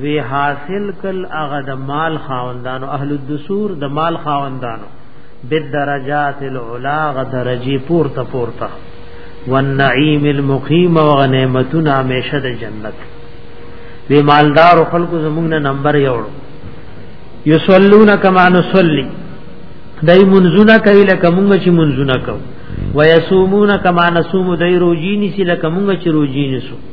وی حاصل کل اغه د مال خاوندانو اهل الدسور د مال خاوندانو بالدرجات العلا غ درجه پورته پورته والنعیم المقیم و غنیمتنا همیشه د جنت وی مالدار خلق زمونږ نه نمبر یوړو یصلون کما نصلی دای منزونه کوي لکه مونږ چې منزونه کوو ويصومون کما نصوم دای روزي نسی لکه مونږ چې روزي نسو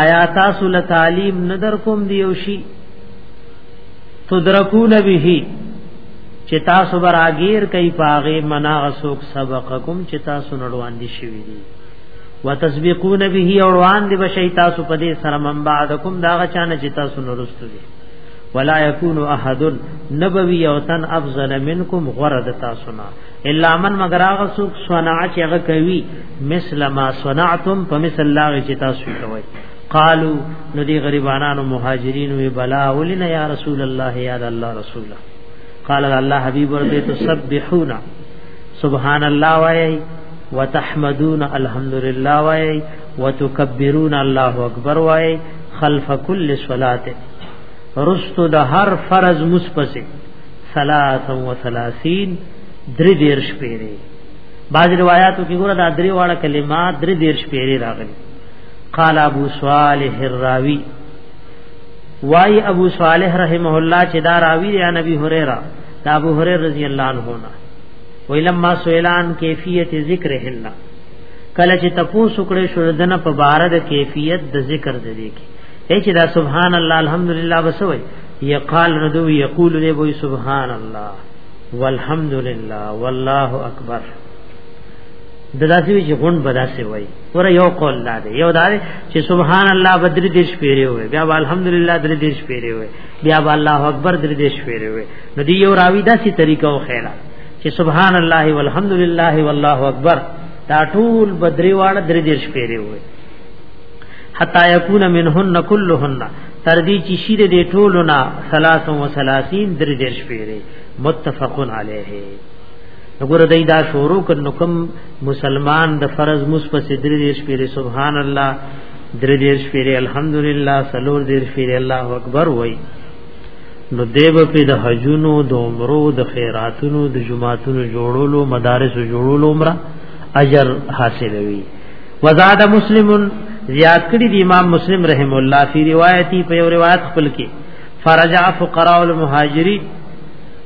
آیا تاسو له تعلیم ندر کوم دیو شي تدرکون به چې تاسو براګیر کوي پاغه منا اسوک سبق کوم چې تاسو نړوان دي شوی دي وتسبقون به اوروان دي بشي تاسو په دې سره من بعدکم داغه چانه چې تاسو نورستو دي ولا يكون احد نبوي او تن افضل منکم غرد تاسو نه الا من مگر هغه څوک صنع چې هغه کوي مثل ما صنعتم په مثل لا چې تاسو کوي قالو نو دی غریبانانو مهاجرین وی بلا ولنا یا رسول الله یا الله رسول قال الله حبیب ورته تسبحون سبحان الله وای وتحمدون الحمدلله وای وتکبرون الله اکبر وای خلف کل صلاه رست د هر فرض مصپسه ثلاثا و ثلاثین درې دیر شپېری بعض روایتو کې ګوره دا درې واړه کلمات درې دیر شپېری راغلي قال ابو صالح الراوی وای ابو صالح رحمه الله چې دا راوی دی نبی هريره دا ابو هريره رضی الله عنه نه ویلما سویلان کیفیت ذکر هلا کله چې تپوس کړي شو دنه په بار د کیفیت د ذکر د دې کې چې دا سبحان الله الحمدلله وسوي یقال ردو یقول دی وی سبحان الله والحمد لله والله اکبر دداسې وی چې غون بداسې وای ور یو قول لا دی یو دار چې سبحان الله بدر دیش پیری وای بیا الحمدلله در دیش پیری وای بیا الله اکبر در دیش پیری وای نو دی یو راوی داسې طریقه او خیره چې سبحان الله والحمد لله والله اکبر دا ټول بدري واړه درې دیر شپېره وي حتا یکون منهن کلهن تر دې چې شید دې ټولو نا 33 درې دې شپېره متفقن علیه وګوره دای دا شروع کړه کوم مسلمان د فرض مصفس درې دې شپېره سبحان الله درې دې شپېره الحمدلله سلور دې شپېره الله اکبر وای نو دیو په د حجونو د عمرو د خیراتونو د جمعاتونو جوړولو مدارس جوړولو عمره اجر حاصلوي وزاد مسلم زیاد کړی دی امام مسلم رحم الله فی روایتی په یو روایت خپل کې فرجع فقراء المهاجرین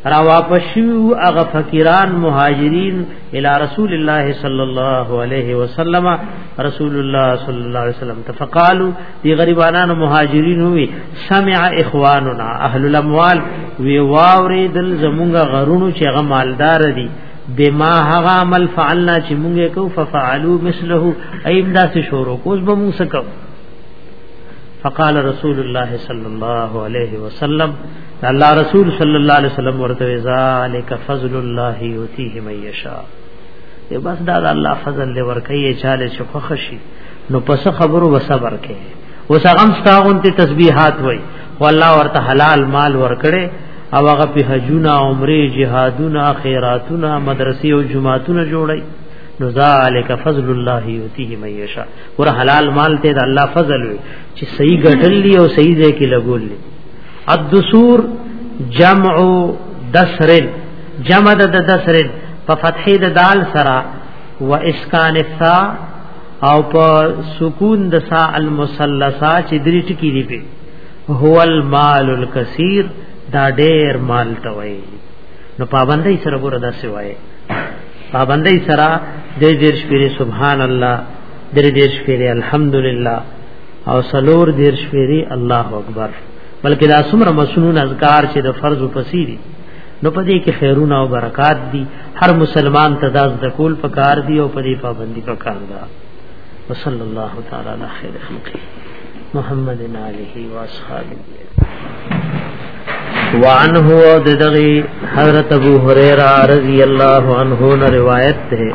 را واپس شو هغه فقیران مهاجرین الی رسول الله صلی الله علیه وسلم رسول الله صلی الله علیه وسلم تفقالوا دی غریبانان مهاجرین وی سمع اخواننا اهل الاموال وی واوری دل زمونږ غرونو چې هغه مالدار دي بما هغه عمل فعلنا چې مونږه کو ففعلوا مثله ایم دا سه شروع کوس به مونږ سکو فقال رسول الله صلی الله علیه وسلم الله رسول صلی الله علیه وسلم ورته ذالک فضل الله یوتیه من یشاء دی بس دا الله فضل دی ورکه چاله چې خوشي نو پس خبرو وسبر کې وسغم ستاغون ته تسبیحات وای والله ورته حلال مال ورکړي او هغه په حجونه عمره جهادونه خیراتونه مدرسې او جمعاتونه جوړي نو ذالک فضل الله یتیه من یشاء ور حلال مال ته د الله فضل وي چې صحیح ګټل لی او صحیح ځای کې لګول لی الدسور جمع دسر جمع د دسر په فتحې د دال سره و اسکان الثا او په سکون د سا المثلثا چې درې ټکی دی په هو المال الکثیر دا ډېر مال ته وای نو پابندۍ سره ګور دا سی وای پابندۍ سره د دې شپې سبحان الله د دې شپې الحمدلله او سلور دیر شپری الله اکبر بلکې دا څومره مسنون اذکار چې د فرض پسې دي نو پدې کې خیرونه او برکات دي هر مسلمان ته داس د کول پکار دي او پدې پابندي پکار ده وصلی الله تعالی علی خیر خلقه محمد علیه و اصحابہ وعنه دغه حضرت ابو هريره رضی الله عنه روایت ده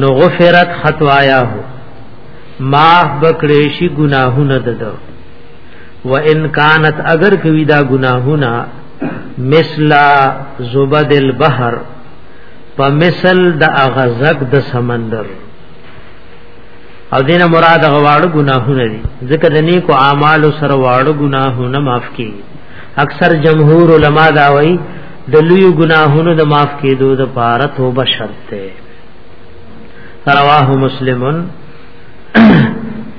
نو غفرت خطاياه معاف بکړې شي ګناهونه دده و ان كانت اگر کوي دا ګناهونه مثل زبد البحر په مثل د اغزق د سمندر او دینه مراد غواړو ګناهونه دي ځکه د نیکو اعمالو سره واړو ګناهونه معاف کیږي اکثر جمهور علما دا وایي د لوی ګناهونو د معاف کېدو د پاره توبه شرط ده رواه مسلمون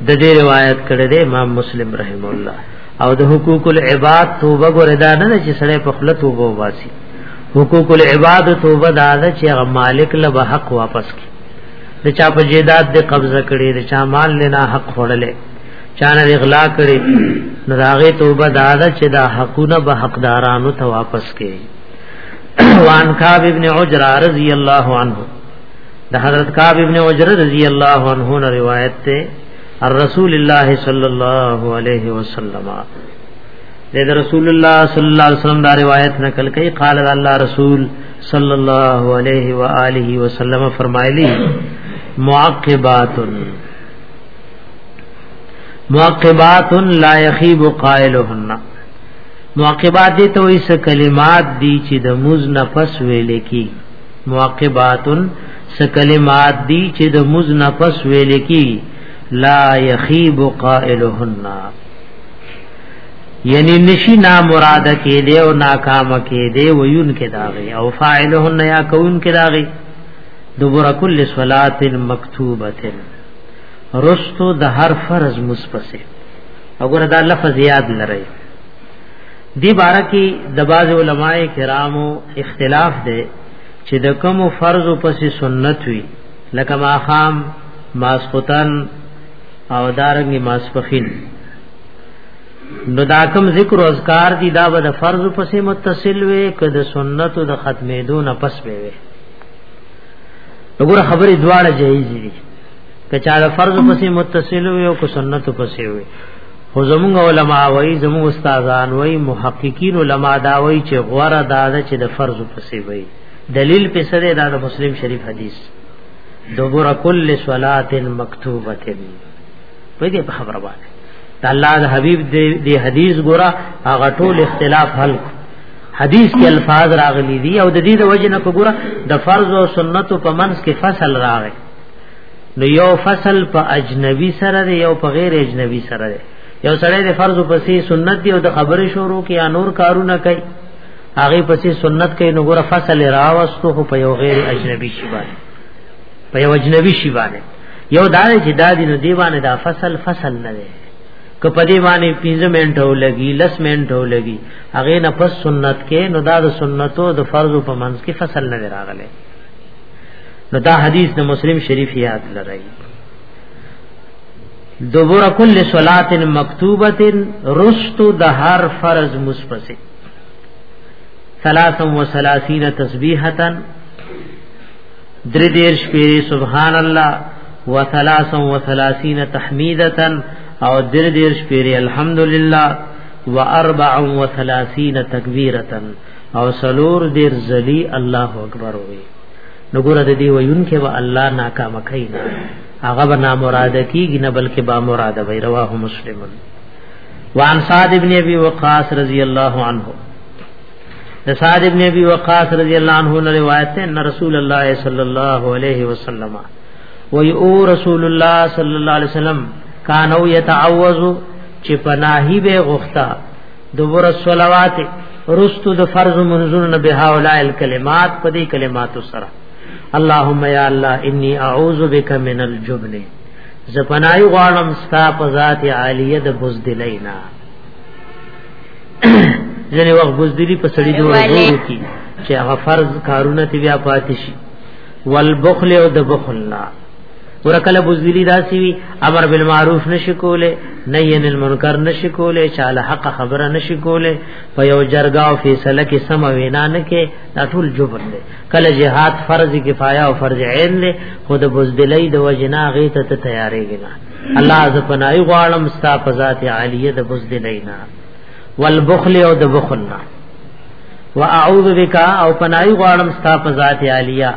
د دې روایت کړه د امام مسلم رحم الله او د حقوق العباد توبه ګوردا نه چې سره په خپل توبه واسي حقوق العباد توبه دا ده چې هغه مالک له حق واپس کړي د چا په جیدات د قبضه کړي د چا مال نه حق خورلې چانه اغلا کړي نو داغه توبه دادا چې دا حقونه به حقدارانو ته واپس کړي وان کعب ابن عجرہ رضی اللہ عنہ دا حضرت کعب ابن عجرہ رضی اللہ عنہ نے روایت تے الرسول اللہ صلی اللہ علیہ وسلم دے رسول اللہ صلی اللہ علیہ وسلم دا روایت نقل کئی قال اللہ رسول صلی اللہ علیہ وآلہ وسلم فرمائے لی معقبات معقبات لا يخيب قائلهن معقبات دي ته وي څه کلمات دي چې د موز نفس ویل کی معقبات څه کلمات دي چې د موز نفس ویل کی لا يخيب قائلهن یعنی نشی نا مراد کې دی او ناکام کې دی ویون کې داغي او فاعلهن یا کون کې داغي دبر کل صلات مکتوبه رستو د هر فرض مصفسه وګوره دا لفظ یاد لرئ دی بارا کی د باز علماء کرامو اختلاف دی چې د کوم فرض پس سنت وی لکه ماخام ماسختن او دارنګ ماسفخین نو دا کم ذکر او اذکار دی دا به د فرض پسې متصل وي که د سنت او د ختمې دون پس به وي وګوره خبرې دواړه جایز دي که چا د فرض پسې متصل وي او که سنت پسې وي خو زموږ علما وایي زموږ استادان وایي محققین علما دا وایي چې غوړه دا ده چې د فرض پسې وي دلیل په سره دا د مسلم شریف حدیث دبر کل صلات مکتوبه په دې په خبره باندې الله د حبیب دې حدیث ګورا هغه ټول اختلاف حل کو حدیث کې الفاظ راغلي دي او د دې د وجه نه کوګره د فرض او سنت په منځ کې فصل راغی نو یو فصل په اجنبي سره دی یو په غیر اجنبي سره دی یو سړی د فرض پسې سنت دی او د خبرې شروع کې یا نور کارونه کوي هغه پسې سنت کوي نو ګره فصل راوستو خو په یو غیر اجنبي شی باندې په یو اجنبي شی باندې یو دار چې دادی نو دیوانه دا فصل فصل نه دی که په دې باندې 15 منټه ولګي 10 منټه ولګي هغه نه پس سنت کې نو دا د سنتو د فرض په منځ کې فصل نه راغله نو دا حدیث د مسلم شریف یاد لرای دبر کل صلات مکتوبه رست د هر فرض مصفسه 33 تسبیحتن درې دیر شپې سبحان الله وثلاثا وثلاثین تحمیدتا او درې دیر شپې الحمدلله واربع وثلاثین تکبیرتا او سلور دیر زلی الله اکبر وی نګور د دې ویون کې و الله ناکام کینا هغه به نامراد کیږي نه بلکې با مراد وی رواه مسلمن وان صاد ابن ابي وقاص رضی الله عنه د سعد ابن ابي وقاص رضی الله عنه نے روایت ہے ان رسول الله صلی الله علیه وسلم و یو رسول الله صلی الله علیه وسلم کانو یتعوذ چې پناهی به غختا دبر الصلوات رست د فرض منزون به هؤلاء الکلمات پدې کلمات سره اللهم یا الله انی اعوذ بک من الجبن زپنای غوانم ستا په ذات عالیه د بوز دلینا ځنې وخت بوزدلی په سړی دوه ورځو کې چې هغه فرض کارونه تی بیا پاتې شي والبخل او د بخل نه ورکل بوزدلی داسي وي امر بالمعروف نشي کوله نهي عن المنکر نشي کوله چاله حق خبره نشي کوله په یو جرګه او فیصله کې سم وینا نه کې دا ټول جبر دی کله جهاد فرض کفایه او فرض عین دی خود بوزدلی د وجنا غیته ته تیارېږي الله ز پنای غوالم ستا په ذات عالیه د بوز دی لینا والبخل او د بخلنا واعوذ بک او پنای غوالم ستا په ذات عالیه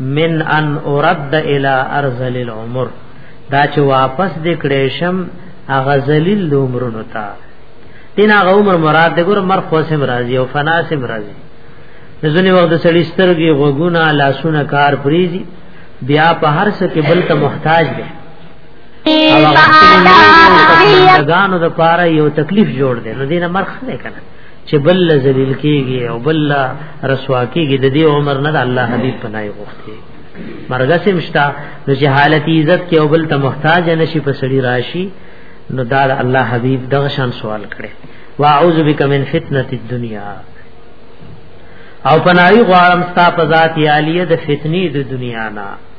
من ان ارد الى ارذل العمر دا چې واپس د کړې شم اغه ذلیل د عمرونو ته دین هغه عمر مراد د ګور مر خو سم راضی او فنا سم راضی ځنی وخت د سړی سترګې غوګونه لاسونه کار پریزي بیا په هر څه کې بل ته محتاج دی دغانو د پاره یو تکلیف جوړ دی نو دینه مرخ نه کنه چې بل ذلیل کیږي او بل رسوا کیږي د دې عمر نه الله حبیب پنای غوښتي مرګ سمشتا نو چې حالت عزت کې او بل ته محتاج نشي په سړی راشي نو دا الله حبیب دغه شان سوال کړي واعوذ بک من فتنه الدنیا او پنای غوارم ستا په ذات عالیه د فتنی د دنیا نه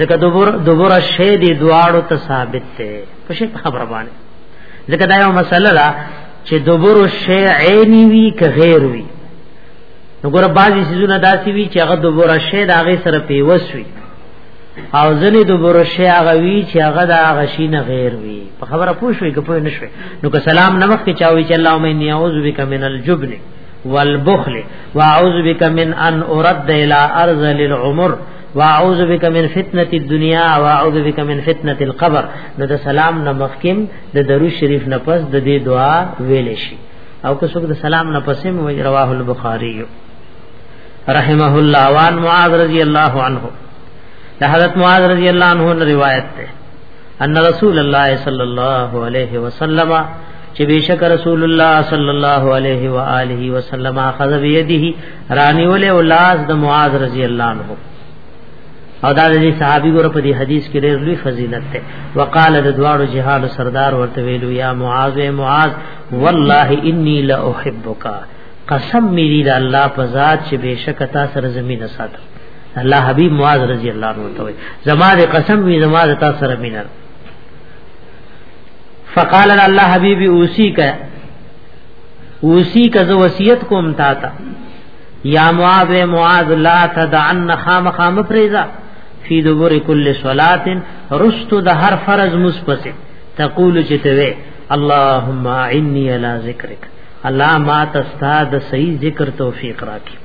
ځکه دوبر دوبر شی دی دواړو ته ثابت دی په شی خبره باندې ځکه دا یو مسله ده چې دوبر شی عینی وی که غیر وی نو ګور بعضی سيزونه داسي وی چې هغه دوبر شی دا غي سره پیوس وی او ځنې دوبر شی هغه وی چې هغه دا غشی نه غیر وی په خبره پوه شوې که پوه نه شوې نو که سلام نه مخکې چاوي چې اللهم اني اعوذ بک من الجبن والبخل واعوذ بک من ان ارد الى ارذل العمر واعوذ بک من فتنه الدنيا واعوذ بک من فتنه القبر نو د سلام نه مخکیم د درو شریف نه پس د دې دعا ویل شي او که څوک د سلام نه پسې مو رواه البخاری رحمه الله وان معاذ رضی الله عنه د حضرت معاذ رضی الله عنه روایت ده ان رسول الله صلی الله علیه وسلم چې بشک رسول الله صلی الله علیه و آله وسلم اخذ بيدیه رانیول او لاس د معاذ رضی الله عنه او دا د صحابي ګره په دې حدیث کې ډېر لوی فضیلت ده وقال د دواړو جهاد سردار ورته ویلو یا معاذ اے معاذ والله انی لا احبک قسم می دی د الله په ذات چې بشک تا سره زمينه ساتم الله حبیب معاذ رضی الله عنه ته وي زما د قسم وی زما د تا سره مینه فقال الله حبیبی اوسی کا اوسی کا ز وصیت کوم تا تا یا معاذ معاذ لا تدعن خام خام فریضا فی دبر کل صلات رست د هر فرض مسپسه تقول چتوی اللهم اعني على ذکرک الله ما تستاد صحیح ذکر توفیق راکړي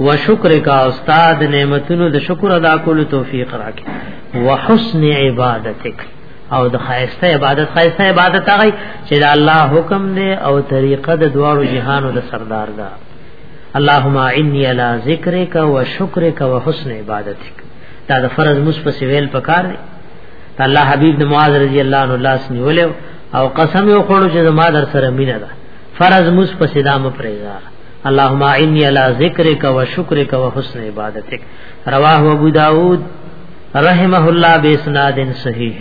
و شکر کا استاد نعمتونو د شکر ادا کولو توفیق راکې و حسن عبادتک او د خایسته عبادت خایسته عبادت هغه چې د الله حکم دی او طریقه د دوارو جهانو د سردار ده اللهم انی علی ذکرک و شکرک و حسن عبادتک دا د فرض مصفس ویل پکار دی الله حبیب د معاذ رضی الله عنه لاس نیول او قسم یو خړو چې ما در سره مینه ده فرض مصفس دام پرېږه اللهم انی علی ذکرک و شکرک و حسن عبادتک رواه ابو داود رحمه الله باسناد صحیح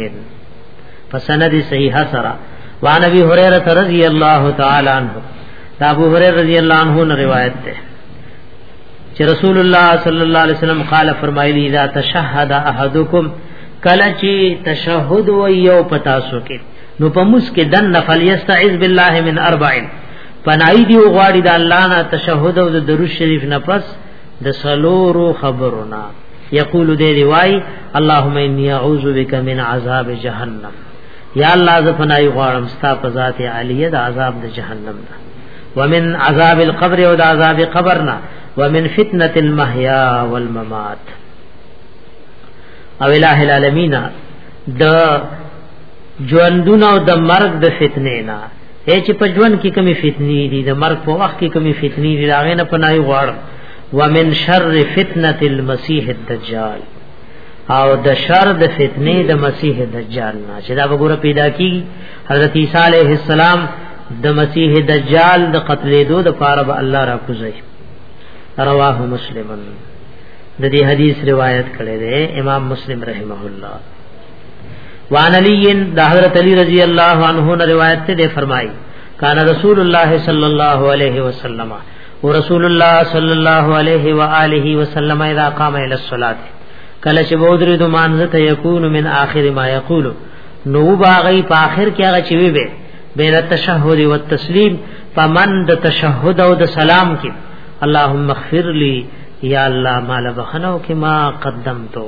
فسند صحیح سرا وان ابي هريره رضی الله تعالی عنہ دا ابو هريره رضی الله عنه نے روایت ده چې رسول الله صلی الله علیه وسلم قال فرمایلی اذا تشهد احدکم کله چې تشهود و یو پتا سو کې نو په مس کې دن نفل یستعذ بالله من اربعین پنای دی غواړي د الله نه تشهود او د درود شریف نه پس د سلورو خبرنا یقول دې دی وای اللهم انی اعوذ بک من عذاب جهنم یا الله ز فنای غوړم ستا په ذات عالیه د عذاب د جهنم نه ومن عذاب القبر او د عذاب قبرنا ومن فتنه المحیا والممات او الہ العالمین د ژوندونو د مرګ د فتنې نه اے چې په ژوند کې کمی فتنې دي د مرګ په وخت کې کمی فتنې دي راغې نه پناي غواړ ومن شر فتنه المسيح الدجال او د شر د فتنې د مسیح دجال نه چې دا وګوره پیدا کی حضرت عیسی علیه السلام د مسیح دجال د قتلې دو د پاره به الله را کوزي رواه مسلمن د دې حدیث روایت کړی دی امام مسلم رحمه الله وان علی د حضرت علی رضی الله عنه نے روایت سے دے فرمائی کان رسول اللہ صلی اللہ علیہ وسلم و رسول اللہ صلی اللہ علیہ والہ وسلم اذا قام الى الصلاۃ کله چې بودر د مانزته یکون من اخر ما یقول نو باغی په اخر کې هغه چې وی به بیر التشهد و التسلیم فمن د تشهد او د سلام کې اللهم اغفر لي یا الله مال بخنو کې ما قدمتو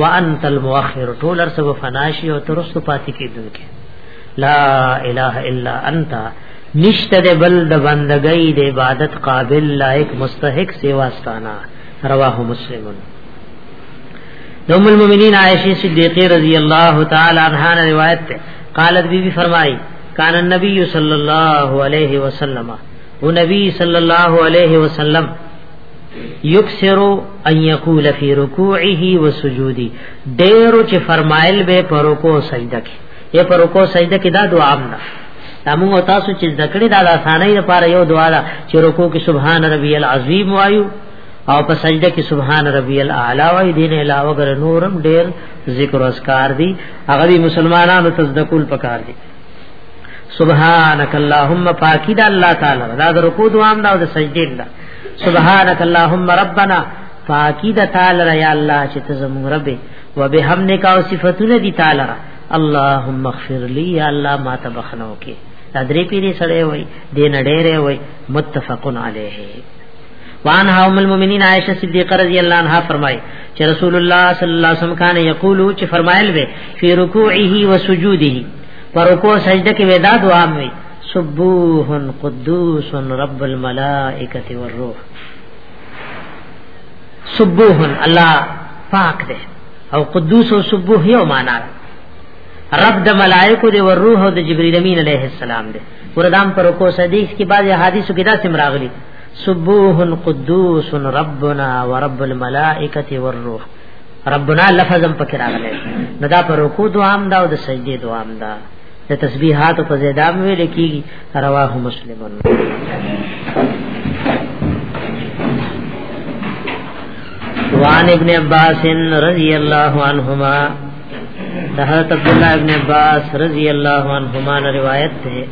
وانت المؤخر ټول ارس و فناشی او ترست پاتې کیدونکې لا اله الا انت نشته د بل د بندګۍ د عبادت قابل لایق مستحق سیوا ستانا رواه مسلم دوم المؤمنین عائشہ صدیقہ رضی اللہ تعالی عنہا نے روایت ہے قالت بی بی فرمائی کان النبی صلی اللہ علیہ وسلم وہ نبی صلی اللہ علیہ وسلم یکسرو ان یقول فی رکوعه و سجودی ډیرو چې فرمایل به پر رکوع سجده کې یې پر رکوع سجده کې دا دعا امنه تاسو تاسو چې ذکر د اسانۍ لپاره یو دعا ده چې رکوع کې سبحان ربی العظیم وایو او په سجده کې سبحان ربی الاعلى وای دین علاوه ګر نورم ډیر ذکر او اسکار دي هغه دي مسلمانانو ته ذکول پکار دي سبحانك اللهم پاکی دا الله تعالی دا رکوع دوام دا او سجده دا سبحانك اللهم ربنا پاکی د تعالی را یا الله چې ته زموږ رب و به هم نه کا صفاتونه دي تعالی را اللهم اغفر لي یا الله ما ته بخنو کې دا درې پیری سره وای دین ډېره وای متفقن علیه وان ها ام المؤمنین عائشہ صدیقہ رضی اللہ عنہا فرمائے کہ رسول اللہ صلی اللہ علیہ وسلم کان یقول چ فرمائل وی فی رکوعه و سجوده پر رکوع سجدہ کې ودا دعا مې سبوح قدوس رب الملائکه والروح سبوح الله پاک دی او قدوس او سبوح یو معنا رب د ملائکه دی او روح او د جبرئیل امین علیه السلام دی وردام پر کو حدیث کې بعضی حدیثو کې دا سم راغلي سبوح قدوس ربنا ورب الملائکه والروح ربنا لفظم پکې راغلی نو دا پر رکوع دوام دا او د سجدي دوام دا د تسبیحات په زیدام ویل کیږي رواه مسلمون وان ابن عباس رضی اللہ عنہما حضرت عبداللہ ابن عباس رضی اللہ عنہما نے روایت ہے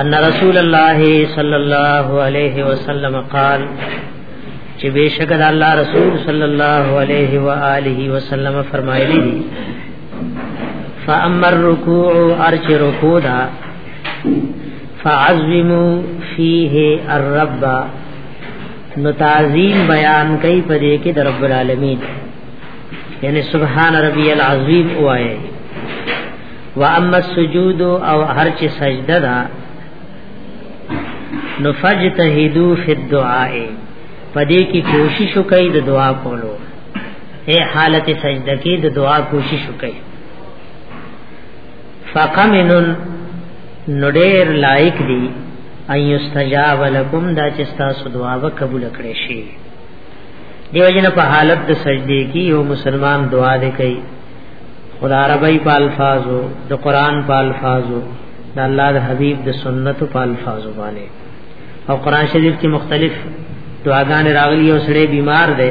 ان رسول اللہ صلی اللہ علیہ وسلم قال چې بشک الله رسول صلی الله علیه و آله وسلم فرمایلی دي فاما الركوع ارچ رکوع دا فعظموا فيه الرب نو تعظیم بیان کوي په دې کې د رب العالمین یعنی سبحان ربی العظیم وایي واما السجود او هر چې سجده ده نو فجتهدوا فی الدعاء پدې کې کوشش وکړئ د دعا کولو اے حالت سجده کې د دعا کوشش وکړئ فقمن نډیر لایک دی ان یستجاب لكم دا چې تاسو دعا و قبول کړئ شي دیو جن په حالت د سجدي کې یو مسلمان دعا دی کوي خدا عربی په الفاظو د قران په الفاظو د الله د حبیب د سنت په الفاظو باندې او قران شریف کې مختلف دعاګانې راغلي او سړی بیمار دی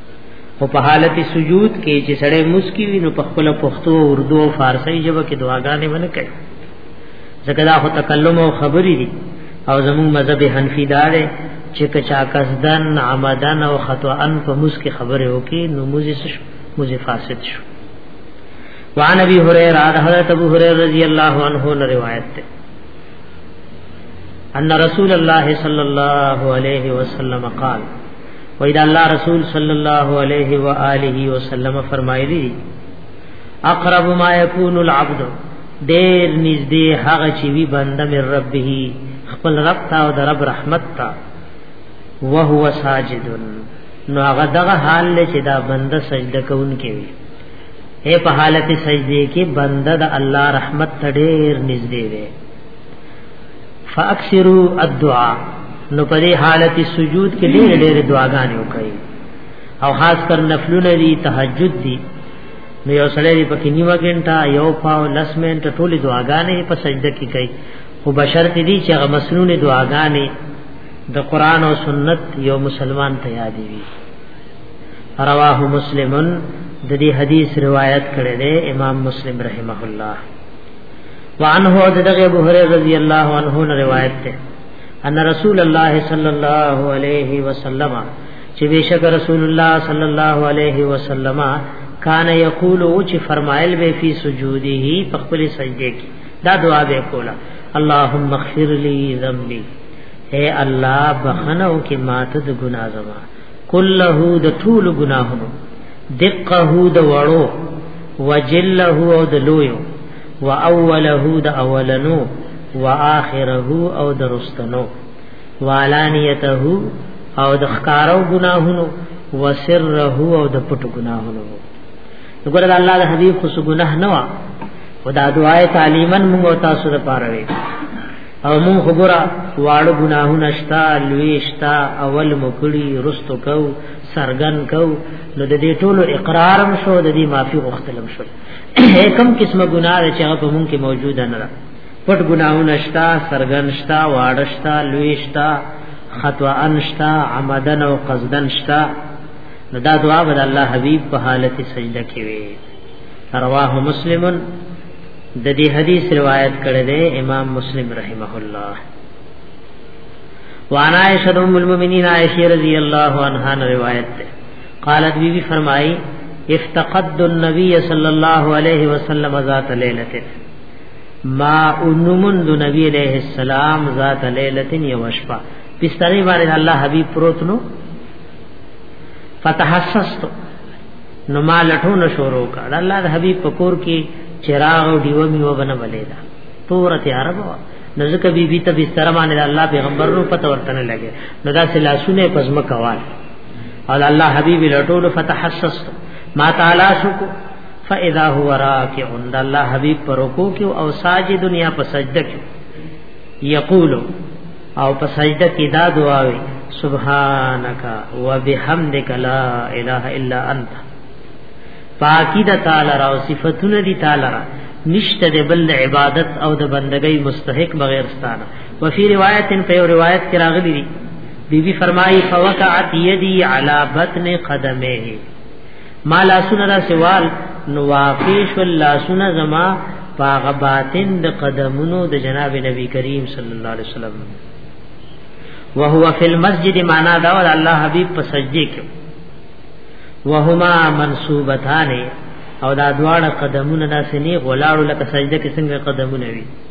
او په حالت سجود کې چې سړی مسکی وي نو په خپل پښتو او اردو او فارسی ژبه کې دعاګانې ونه کوي ځکه دا خو تکلم او خبرې دي او زموږ مذهب حنفي دا دی چې کچا قصدن عمدن او خطأا په مسکی خبره وکي نو موزي شو موزي فاسد شو وعن ابي هريره حضرت ابو هريره رضی الله عنه نے روایت ہے ان رسول الله صلی الله علیه وسلم قال وای دا الله رسول صلی الله علیه و آله وسلم فرمایلی اقرب ما یکون العبد ډیر نږدې هغه چې وی بنده مې ربه خپل رب تا او د رب رحمت تا وهو ساجد نو هغه دغه حال له چې دا بنده سجده کوونکی وي اے په حالت سجدي کې بنده د الله رحمت ته ډیر نږدې دی فاکثروا الدعاء نو په دې حالت سجود کې ډېر ډېر دعاګانې وکړي او خاص کر نفلونه دي تهجد دي نو یو سړی دی پکې نیمه ګنټه یو پاو لس منټ ټولې دعاګانې په سجده کې کوي خو بشر ته دي چې هغه مسنونې دعاګانې د قران او سنت یو مسلمان ته یادې وي رواه مسلمن د دې حدیث روایت کړی دی امام مسلم رحمه الله وعنه دغه ابو هريره رضی الله عنه روایت ده ان رسول الله صلی الله علیه وسلم چې بشک رسول الله صلی الله علیه وسلم کان یقول او چې فرمایل به فی سجوده په خپل سجده کې دا دعا به کوله اللهم اغفر لي ذنبي اے الله بخنو کې ماته د ګناه زما کله د ټول ګناهونو دقه د وړو وجله او د لویو واوله د اولنو واخره او درستنو والانیته او د ښکارو ګناهونو وسره او د پټو ګناهونو وګوره الله د حبیب خو ګناه نه وا خدا دعای تعلیمن موږ تاسو ته پاره وي او موږ وګوره واړو ګناهونه شتا لوی شتا اول مکړی رستو کو سرغن کو نو د دې ټولو اقرارم شو د دې معافي غختلم شو کم قسمه ګناه ده چې هغه په مونږ کې موجوده نه ده پټ ګناهونه شتا سرګن شتا واړه شتا لوی شتا خطا انشتا عمدن او قصدن شتا نو دا دعا بد الله حبیب په حالت سجده کې وي رواه مسلم د دې حدیث روایت کړی دی امام مسلم رحمه الله وعن عائشة ام المؤمنین عائشہ رضی اللہ عنہا روایت ده قالت بی بی فرمائی افتقد النبی صلی اللہ علیہ وسلم ذات لیلت ما انمن دو نبی علیہ السلام ذات لیلت یوشپا پستانی بارد اللہ حبیب پروتنو فتحسستو نو ما لټو نه شروع کړ الله د حبيب پکور کې چراغ او دیو می و بنه ولیدا تور ته عرب نو ځکه بي بي ته بستر باندې الله پیغمبر نو پته ورته نه لګي نو دا سلاسونه پزما کوال او الله حبيب لټول فتحسس ما تعالی شکو فاذا هو راکع عند الله حبيب پر رکوع کې او ساجد دنیا په سجده کې یقول او په سجده کې دا دعا وي سبحانك وبحمدك لا اله الا انت پاکی د تعالی را او صفاتونه دي تعالی را نشته د بل عبادت او د بندګۍ مستحق بغیر ستانه وفي روایت په یو روایت کې راغلي دي بی بی فرمائی فوقعت یدی علی بطن قدمه ما لا سن را سوال نو واقیش ولا سن زما پاغ باطن د قدمونو د جناب نبی کریم صلی الله علیه وسلم وهو فی المسجد معنا دا ول الله حبیب په سجدی کې وهما منصوبتان او دا دواړه قدمونه داسې نه غلاړو لکه سجده کې څنګه قدمونه وي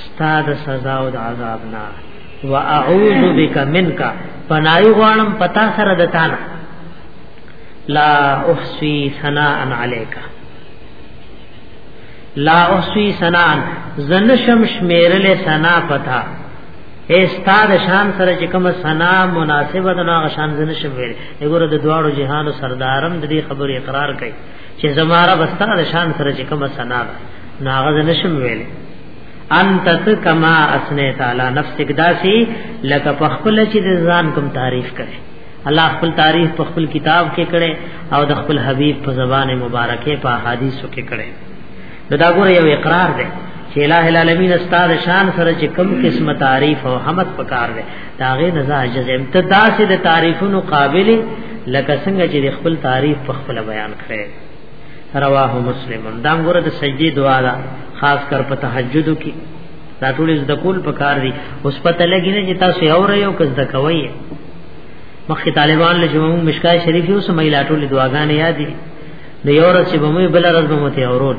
ستا د سزا او د عذاب نه واعوذ بک منک پنای غوانم پتا سره د تانا لا احسی ثناء علیک لا احسی ثناء زنشم شمیرل ثنا پتا استاد شان سره چې کوم ثنا مناسبه د ناغه شان زنشم ویل وګوره د دواړو جهانو سردارم د دې خبرې اقرار کوي چې زماره بستا د شان سره چې کوم سنا ده نو هغه نشم ویل انت کما اسنه تعالی نفسک داسی لکه په خپل چې د ځان کوم تعریف کړي الله خپل تعریف په خپل کتاب کې کړي او د خپل حبیب په زبان مبارکه په حدیثو کې کړي نو دا ګوره یو اقرار دی چې الٰه العالمین استاد شان سره چې کم قسم تعریف او حمد پکار دی دا غي نزا عجز امتدا سي د تعریفونو قابل لکه څنګه چې خپل تعریف په خپل بیان کړي رواه مسلم دا ګوره د سجدي دعا دا خاص کر په تهجد کې دا ټول د کول پکار دي اوس پته لګی نه چې تاسو یو را یو کز د کوي مخکې طالبان له جمهور مشکای شریف یو سمې لا ټول دعاګانې یاد دي د یو ورځ چې بمې بل ورځ به مته اورول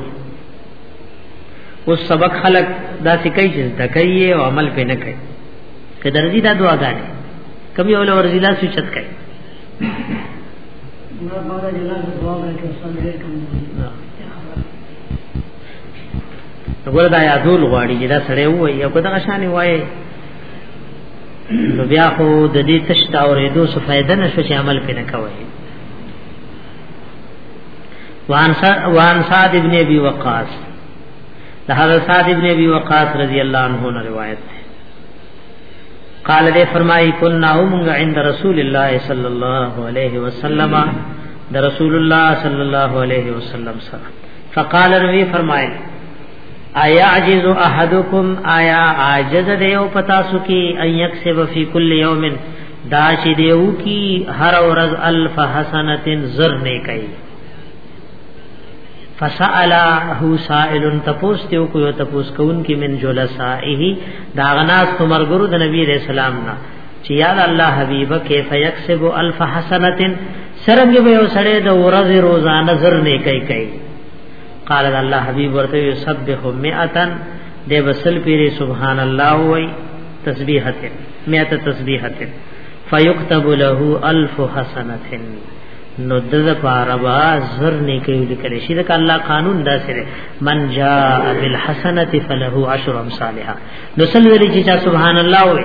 اوس سبق خلق دا سکای چې تکایې او عمل پې نه کوي که درځي دا دعاګانې کم یو لور ضلع سوچت کوي وګوره دا یادول غواړي چې دا سړی وایي او کدا شان وایي نو بیا خو د دې تشتا اورېدو څه فائدہ نشو چې عمل پې نه کوي وان وان سعد ابن ابي وقاص ده حضرت سعد ابن ابي وقاص رضی الله عنه نے روایت ہے قال دے فرمائی کنا هم عند رسول الله صلی الله علیه وسلم ده رسول الله صلی الله علیه وسلم سره فقال روی فرمائے آیا عجز احدکم آیا عاجز دیو پتا سکی ان یکسب فی کل یومن دا چې دیو کی هر ورځ الف حسنتن زر نه کوي فسأله سائل تپوس تیو کو تپوس کون کی من جلسائه دا غناس تمرګرو د نبی رسول الله نه چې یا الله حبیب کیف یکسب الف حسنتن سرنګ به وسړې د ورځ روزانه زر نه کوي کوي قال الله حبیب ورته یسبح مئتن دی بسل پیری سبحان الله وای تسبیحت میات تسبیحت فیكتب له الف حسنه نو د لپاره با زر نه کوي لیکل شي دا الله قانون دا سره من جاء بالحسنه فله عشر امثالها نو سل ویل چې سبحان الله وي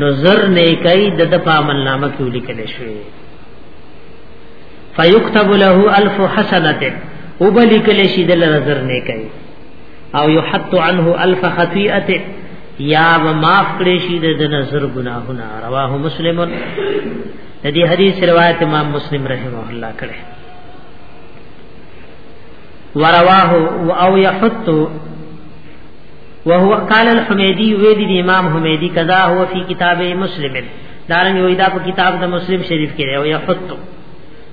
نو زر نه کوي د د پامل نامه کې لیکل شي فیكتب له الف حسنه وبلیکل شي د لپاره زر نه کوي او یحط عنه الف خطیئه یا و معاف کړی شي د نظر ګناهونه رواه مسلم د دې حدیث روایت امام مسلم رحمه الله کړه ورواه او يحط وهو قال الحميدي ویدی دی امام حمیدی قضا هو فی کتاب مسلم دارن یویدا په کتاب د مسلم شریف کې او يحط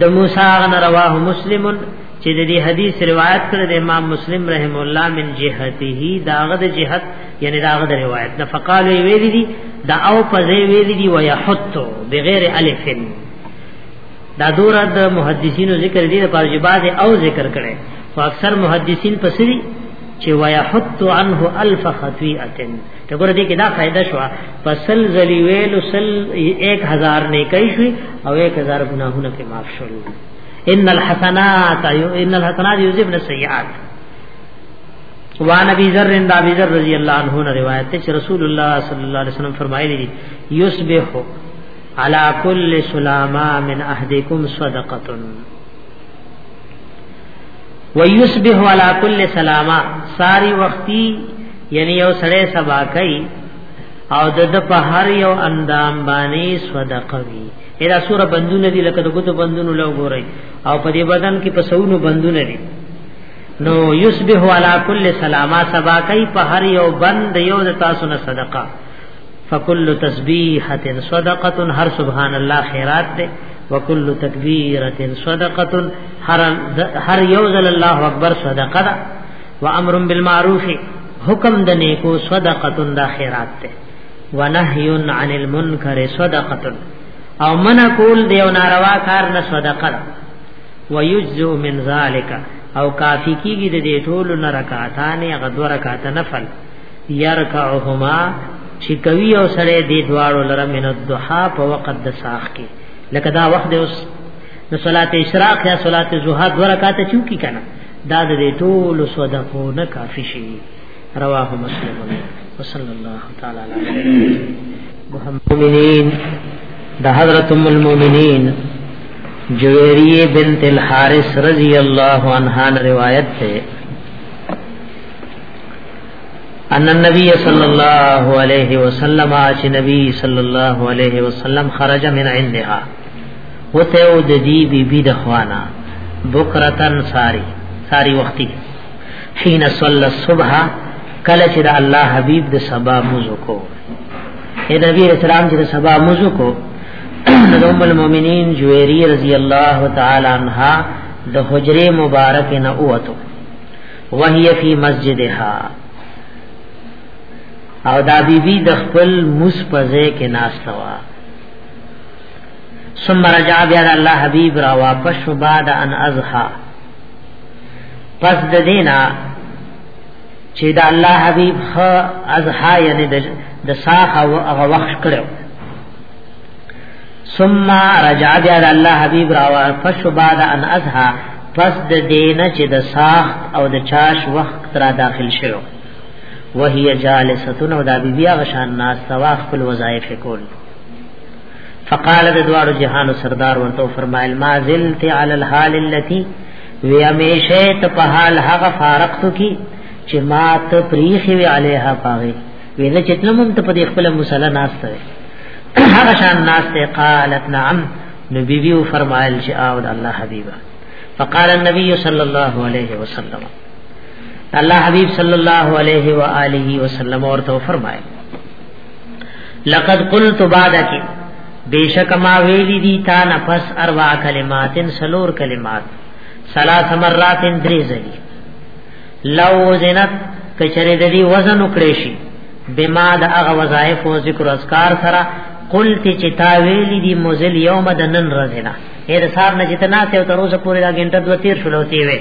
د موسی غن رواه مسلم چې د دې حدیث روایت کړی د امام مسلم رحم الله من جهته داغه د جهت یعنی داغه د روایت د فقال ویلی دی دا او پزې ویلی دی و یحط بغیر الف دا دور د محدثینو ذکر دی د پاره بعد او ذکر کړي او اکثر محدثین پسری چې و یحط عنه الف خطیئه ته ګور دې کې دا فائدہ شو فصل ذلی ویل سل 1000 نه کوي شو او 1000 ګناهونه کې معاف شول ان الحسنات ان الحسنات یذهبن السیئات وان ابي ذر عند ابي ذر رضی الله عنه نے روایت ہے کہ رسول اللہ صلی اللہ علیہ وسلم فرمائے دی یصبح على كل سلامہ من احدکم صدقۃ ويصبح على كل سلامه ساری وختي یعنی یو سړی سبا کوي او د د په هر یو اندام باندې صدقه وی دا سوره بندونه دي لکه د ګوتو بندونو لو ګوري او په دې بدن کې په سونو بندونه دي نو یصبح علی کل سلاما سبا کوي په هر یو بند یو د تاسو نه صدقه فکل تسبیحه صدقه هر سبحان الله خیرات ده وکل تکبیره صدقه هر هر یوزل الله اکبر صدقه ده وامر بالمعروف حکم د نیکو صدقه د خیرات ده ونهی عن المنکر صدقه او من کول دی او ناروا کار نه صدقه ده ويجزو من ذالک او کافی کیږي د دې ټولو نه رکعاتانه غدو رکعات نفل يرکعهما چې کوي او سره دې دواړو لره من الضحى په وخت د ساخ کې لکه دا وخت د اوس د صلات اشراق یا صلات زوحا دوه رکعات چوکي کنه دا د دې ټول صدقو نه کافي شي رواه مسلم وصلی الله تعالی علیه محمدین د حضرت ام المؤمنین جویریه بنت الحارث رضی الله عنها روایت ده ان النبي صلى الله عليه وسلم چې نبی صلى الله عليه وسلم خرج من عندها وته او د دې بي بي د خوانا بکرتن ساری ساری وختي حين صلى الصبح کله چې د الله حبيب د سبا موزو کو اے نبی رسول الله چې د سبا موزو کو د ام المؤمنین جويري رضی الله تعالی عنها د حجره مبارک نه اوته وهي فی مسجدها او دا بی بی د خپل مصپزه کې ناستوا ثم رجع بیا الله حبیب را واپس شو بعد ان ازها پس د دینا چې دا الله حبیب خ ازها یعنی د ساخه او غوښ کړو ثم رجع بیا د الله حبیب راوا فش بعد ان ازها پس د دینه چې د ساخت او د چاش وخت را داخل شوه وهي جالسه او دا بی بیا غشان ناس سوا خپل وظایف کول فقال د دوار جهان سردار ورته فرمایل ما زلت علی الحال التي و همیشه ته په حال هغه فارقتو کی چې ما ته پریخي وی علیها پاغي ویل چې تلم ته په دې خپل مصلا ناشته هغه شان ناشته قالت نعم نو بی بی فرمایل چې او د الله حبیبا فقال النبي صلی الله علیه وسلم الله حبیب صلی الله علیه و آله وسلم ورته فرمایل لقد قلت بعدك بیشک ما ویلی دی تا نفس اربع کلمات سلور کلمات ثلاث مرات دری زلی لو زینت کچره د دې وزن وکړې شي بما د هغه وظایف او ذکر اذکار سره قلت چې تا ویل دي مزل یوم د نن رزنا اې د صاحب نه چې ته ناته تر اوسه پورې دا ګنټه دوه تیر شلو تی وې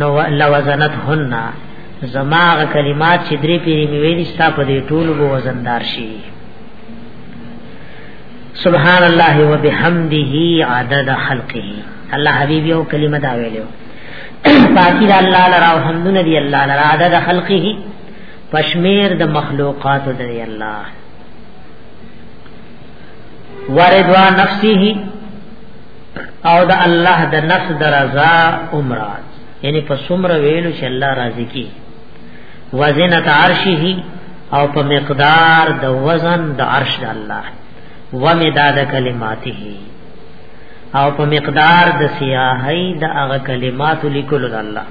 نو لوزنت هن زماغ کلمات چې درې پیری می ویل ستا په دې ټول وو وزندار شي سبحان الله وبحمده عدد خلقه الله حبيب یو کلمه دا ویلو پاکی دا اللہ لرا و حمدون دی اللہ لرا عدد خلقی ہی پشمیر دا مخلوقات دی اللہ وردوا نفسی ہی او دا اللہ دا نفس دا رضا امراض یعنی پا سمر ویلو چه اللہ رازی کی وزنت عرشی ہی او په مقدار د وزن د عرش د الله و مداد کلماته او په مقدار د سیاحی د هغه کلمات لیکلو د الله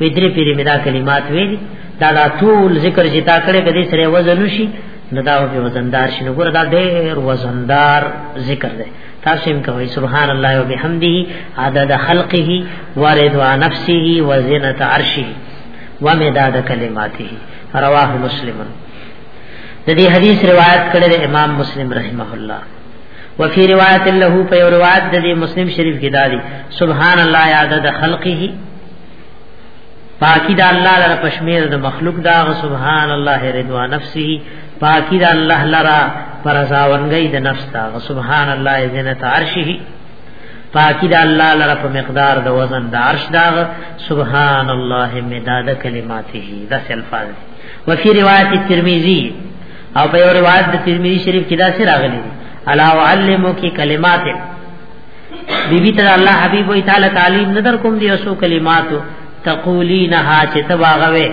وی درې پیری مدا کلمات ویلي دا دا ټول ذکر چې تا کړې کدي سره وزن شي نو دا په وزندار شي نو ګور دا ډېر وزندار ذکر دی تاسو هم کوي سبحان الله وبحمده عدد خلقه ورضا نفسه وزنت عرشه ومداد کلماته رواه مسلمن د دې حدیث روایت کړی امام مسلم رحمه الله وفي روایت له په روایت د مسلم شریف کې دادی سبحان الله عدد خلقه پاکی دا الله لره پشمیر د مخلوق دا سبحان الله رضوا نفسه پاکی دا الله لره پر ازاونګي د نفس دا سبحان الله زینت عرشه پاکی دا الله لره په مقدار د وزن د عرش دا سبحان الله مداد کلماته دا الفاظ وفي روایت ترمذی او په یو روایت د ترمذی شریف کې دا سره راغلی الا علمو کی کلمات بی بی تعالی الله حبیب و تعالی تعلیم ندر کوم دی اوسو کلمات تقولینها چې تباغوي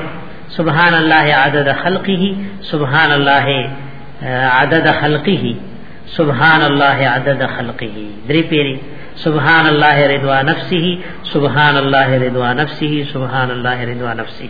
سبحان الله عدد خلقه سبحان الله عدد خلقه سبحان الله عدد خلقه درې پیری سبحان الله رضوا نفسه سبحان الله رضوا نفسه سبحان الله رضوا نفسه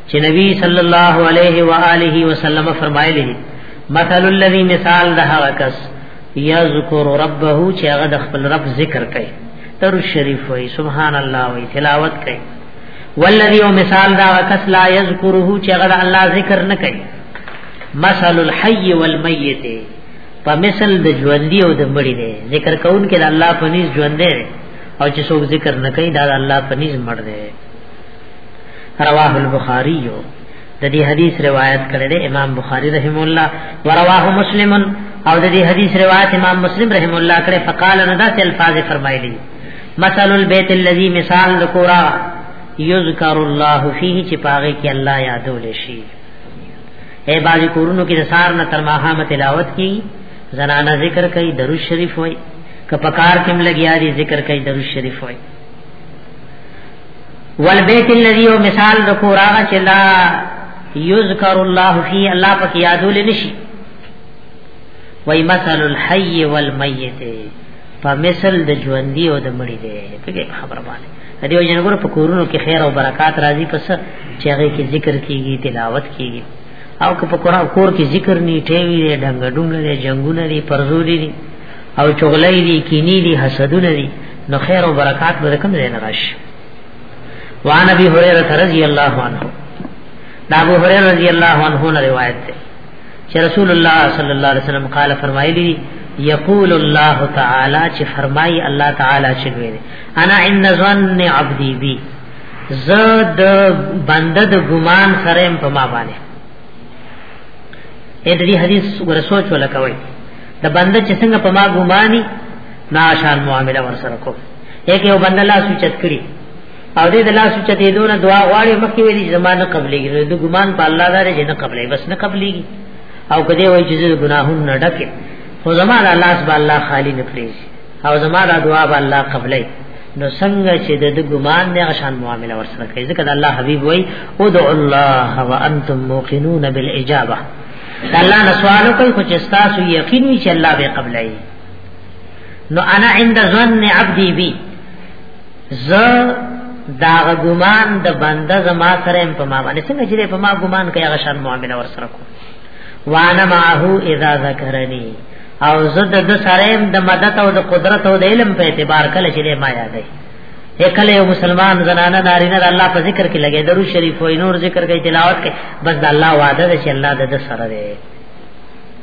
چې نبی صلی الله علیه و آله وسلم فرمایلی مثل الذي مثال ده هغه کس یذکر ربه چې هغه د خپل رب ذکر کوي تر شریف وای سبحان الله وای تلاوت کوي والذي او مثال دا کس لا یذکره چې هغه الله ذکر نه کوي مثل الحي والميت په مثل د ژوندۍ او د مړي دی ذکر کون کې د الله په نس ژوندې او چې څوک ذکر نه کوي دا د الله په نس مړ دی رواه البخاری د دې حدیث روایت کړی دی امام بخاری رحم الله ورواه مسلم او د دې حدیث روایت امام مسلم رحم الله کړی فقال نو دا الفاظ فرمایلی مثل البيت الذي مثال ذکرا یذکر الله فيه چې پاغه کې الله یادول شي اے باج کورونو کې سار نه تر ماهامه تلاوت کی زنانه ذکر کوي درود شریف وای کپکار کم لګیا دي ذکر کوي درود شریف وای والبیت الذی و مثال د کور هغه چې لا یذکر الله فی الله پاک یادول نشي وای مثل الحی والمیت په مثل د ژوندۍ او د مړي دی په دې خبره باندې د دې وجه نګور په کورونو کې خیر او برکات راځي پس چې هغه کې ذکر کیږي تلاوت کیږي او که په قرآن کور کې ذکر نه ټیوي دی ډنګ ډنګ دی جنگونه دی پرزوري دی او چغلې دی کینی دی حسدونه دی نو خیر او برکات به کوم ځای نه راشي وان ابي هريره رضی الله عنه دا ابو هريره رضی الله عنه نه روایت ده چې رسول الله صلی الله علیه وسلم قال فرمایلی یقول الله تعالی چې فرمای الله تعالی چې وی انا ان ظن عبدی بی زد بنده د ګمان سره په ما باندې اې دې حدیث ورسوچ ولکوي د بنده چې څنګه په ما ګماني ناشان معاملہ ور سره کو یک یو بنده لا سوچت کړی او دې د لا سوچت دې دونه دعا غواړي مخکې ویلي زمانه قبلېږي نو د ګمان په الله دار جن قبلې بس نه قبلېږي او کدی وای چې د ګناهونو نه ډکه خو زمانه الله سب الله خالی نه پریږي او زمانه دعا به الله قبلې نو څنګه چې د ګمان نه غشان معاملې ور سره کوي ځکه د الله حبيب وای او د الله وانتم موقنون بالاجابه الله نسوالو کوي خو چې تاسو یقین وي چې الله به قبلې نو انا عند ظن عبدي بي ز دا ګمان د بنده زما سره په ما باندې څنګه چې په ما ګمان کوي هغه شان معاملې ور سره کوم وانا معه اذا ذکرني او زد د سره د مدد او د قدرت او د علم په اعتبار کله چې ما یادې کله یو مسلمان زنانه نارینه د الله په ذکر کې لګې درو شریف او نور ذکر کې تلاوت کې بس د الله وعده ده چې الله د سره دی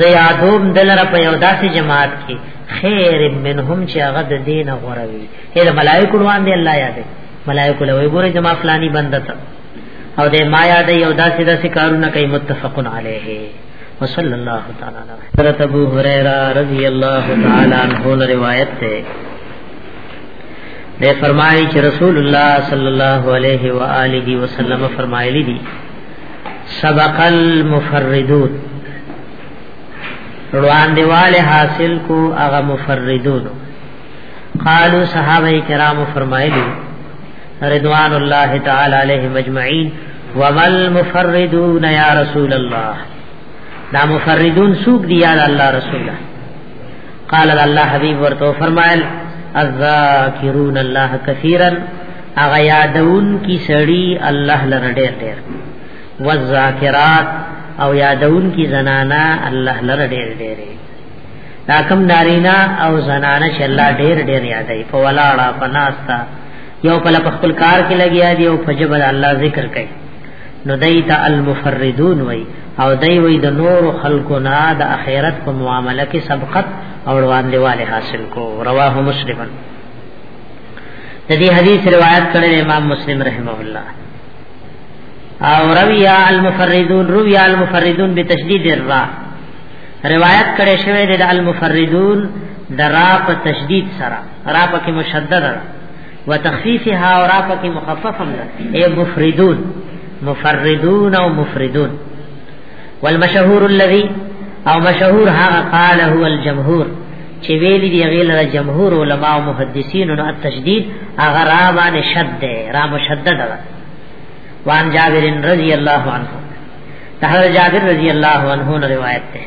زیادوم دلر په یو داسې جماعت کې خیر منهم چې هغه د دین غوروي هر ملائکه روان دي الله یاد ملائکه له وګوره جما فلانی بنده تا او د ما یاد یو داسې داسې کارونه کوي متفقن علیه وصلی الله تعالی علیه حضرت ابو هريره رضی الله تعالی عنہ روایت ده ده فرمایي چې رسول الله صلی الله علیه و آله وسلم فرمایلی دي سبق المفردون روان دیوال حاصل کو هغه مفردون قالو صحابه کرام فرمایلی رضوان الله تعالی علیهم اجمعین ومل مفردون یا رسول الله دا مفردون سوق دی یا الله رسول الله قال الله حبيب ورته فرمایل الذاکرون الله کثیرا اغه یادون کی سړی الله لره ډیر ډیر والذاکرات او یادون کی زنانا الله لره ډیر ډیر دا کم نارینا او زنانا چې الله ډیر ډیر یادای په ولاړه پناستا یو په خپل کار کې لګیا دی او فجب الله ذکر کوي نو دیت المفردون وی او دی وی د نور خلقو نه د اخرت په معاملې کې سبقت او روان دیواله حاصل کو رواه مسلم د دې حدیث روایت کړی امام مسلم رحمه الله او رویا المفردون رویا المفردون بتشدید الراء روایت کړی شوی د المفردون درا په تشدید سره را په کې مشدد ده وتخفيفها او را پکې مخفف هم ده اي مفردون مفردون او مفردون والمشهور الذي او مشهور هغه قال هو الجمهور چې ویلي دی غیل را جمهور علما او محدثین نو التشدید هغه را باندې شد ده را مشدد ده وان جابر رضی الله عنه تحر جابر رضی الله عنه روایت ده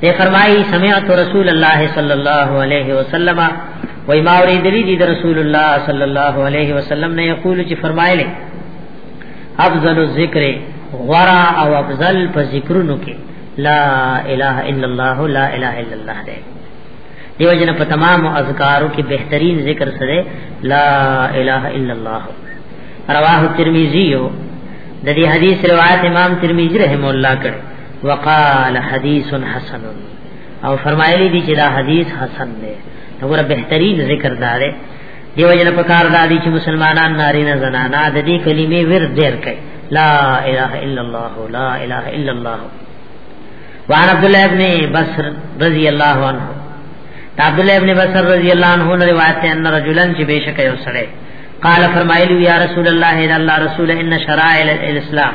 ته فرمایي سمعت رسول الله صلی الله علیه وسلم وای ما اوریدلی دي رسول الله صلی الله علیه وسلم نه یقول چې فرمایلی افضل الذکر غرا او افضل په ذکرونو کې لا اله الا الله لا اله الا الله ده دیو جن په تمام اذکارو کې بهترین ذکر سره لا اله الا الله رواه ترمذی د دې حدیث روایت امام ترمذی رحم الله کړه وقال حدیث حسن او فرمایلی دی چې دا حدیث حسن دی وګوره بهترین ذکر دار دیو جن په کار دادی چې مسلمانان نارینه زنانا د دې کلمې ورد ډیر کوي لا اله الا الله لا اله الا الله وعن عبد الله ابن بصر رضی الله عنه عبد الله ابن بصر رضی الله عنه روایت ہے ان رجلن چې بشک یو سره قال فرمایلی یا رسول الله الا الله رسول ان شرائع الاسلام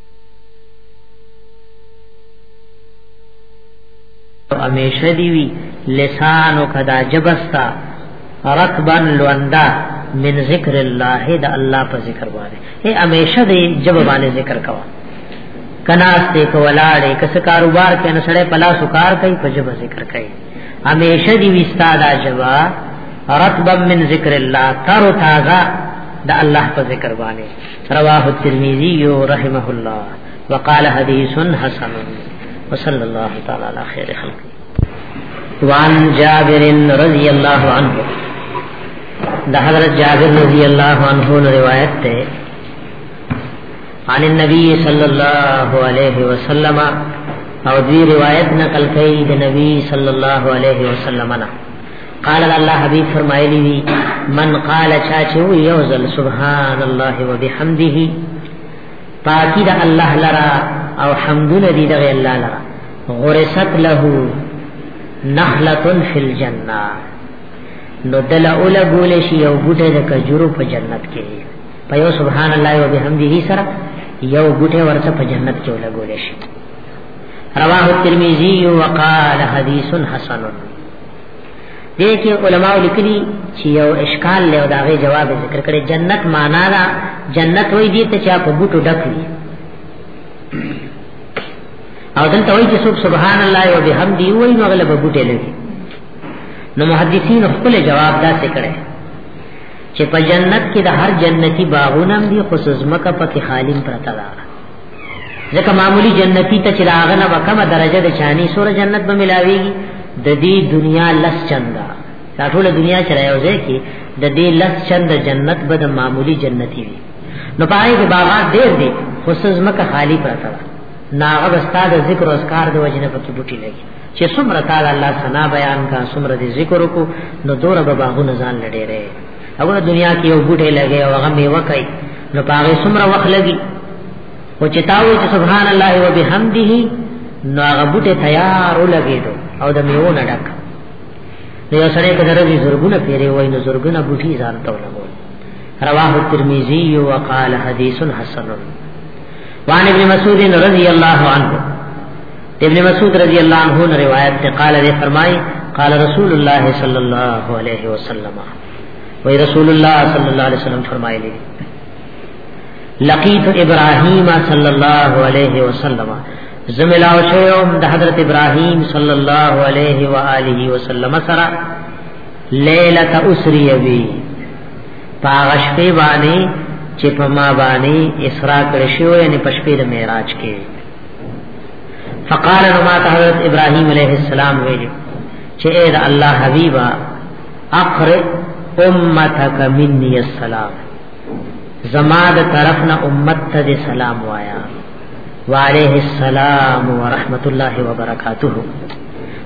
همیشه دی وی لسانو کدا جبستا رکبن لوندا من ذکر الله دا الله په ذکر باندې اے همیشه دی جب باندې ذکر کوا کناس ته کولاړې کس کاروبار کې نسړې پلا سکار کوي په جب ذکر کوي همیشه دی وستا دا جوا رکبن من ذکر الله تر تازه دا الله په ذکر باندې رواه الترمذي رحمه الله وقال حديث حسن وصلى الله تعالى على خير خلقه وعن جابر رضي الله عنه ده حضرت جابر رضي الله عنه روایت ده عن النبي صلى الله عليه وسلم او دی روایت نقل کړي د نبی صلی الله علیه وسلم نه قال الله حبيب فرمایلی دی من قال چا چې یو ځل سبحان الله وبحمده پاکی د الله لرا او حمدونه دی د الله لرا غرست له نخلة فی الجنه نو دل اول ګول شي یو بوټه د کجورو په جنت کې په یو سبحان الله و بحمده سره یو بوټه ورته په جنت کې ولا ګول شي رواه الترمذی وقال حدیث حسن دې کې علما لیکلي چې یو اشکال له داغه جواب ذکر کړي جنت معنا دا جنت وای دي ته چا په بوټو ډک وي او دلته وای چې سبحان الله او بحمدی وای نو غلبه بوټه لګي نو محدثین خپل جواب دا څه کړي چې په جنت کې د هر جنتی باغونه دي خصوص مکه پکې خالم پرتا ده ځکه معمولی جنتی ته چې راغه نه وکمه درجه د چانی سور جنت به ملاویږي د دې دنیا لس چندا دا ټول دنیا چې راوځي کې د دې لس چند جنت به د معمولی جنتی وي نو پای کې بابا ډېر دی خصوص مکه خالی پرته ناغه بستا د ذکر او اسکار د وجنه په کې بوټي لګي چې څومره تعالی الله ثنا بیان کا څومره دې ذکر کو نو دور به باغونه ځان لړې هغه دنیا کې یو بوټي لګي او هغه میوه کوي نو پاره څومره وخت لګي او چې تاوي چې سبحان الله و بحمده نو هغه بوټي تیار ولګي او د میوه نه ډک نو یو سره کده رضی زرګونه پیری وای نو زرګونه بوټي ځان ته ولګو رواه الترمذی وقال حدیث حسن وان ابن مسعود رضی الله عنه ابن مسعود رضی اللہ عنہ نے روایت سے قال نے فرمائی قال رسول اللہ صلی اللہ علیہ وسلم وی رسول الله صلی الله علیه وسلم فرمایلی لقیت ابراهیم صلی الله علیه وسلم زملاو شوم د حضرت ابراهیم صلی الله علیه و آله وسلم سره لیلۃ اسری بی پاغش په باندې چې په ما باندې اسراء کړی شو یعنی په شپې د معراج کې فقال نو ما حضرت ابراهيم عليه السلام ویلي چې اے الله حبيبا اقرئ امتک منی السلام زما د طرف نه امت ته سلام وایا وعليه السلام ورحمت الله وبرکاته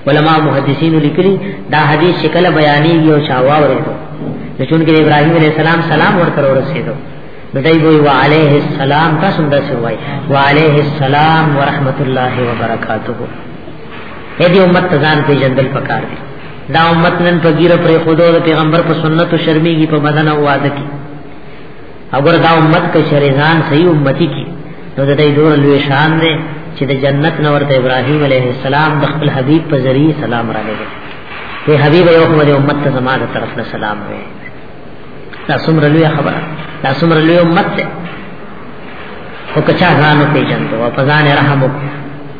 علماء محدثین لیکلي دا حدیث شکل بیانې یو چاوا ورته د چون کې ابراهیم علیه السلام سلام ورته ورسېدو بدای وی وعليه السلام تاسو دا څه وای وعليه السلام ورحمت الله وبرکاته دې امت ځان په جندل پکار دي دا امت نن په ګیره پر خودو د پیغمبر په سنت او شرمېږي په بدن او واده کې اگر دا امت کې شریزان صحیح امتی کې نو د دې ډول لوی شان دی چې د جنت نور ته ابراهیم علیه السلام د خپل حبیب په ذریعہ سلام را لګي ته حبیب یو خو د امت ته زما د طرف نه سلام وي دا څومره لوی خبره دا څومره لوی امت ده او کچا ځانو پیژندو او په ځان رحم وکړو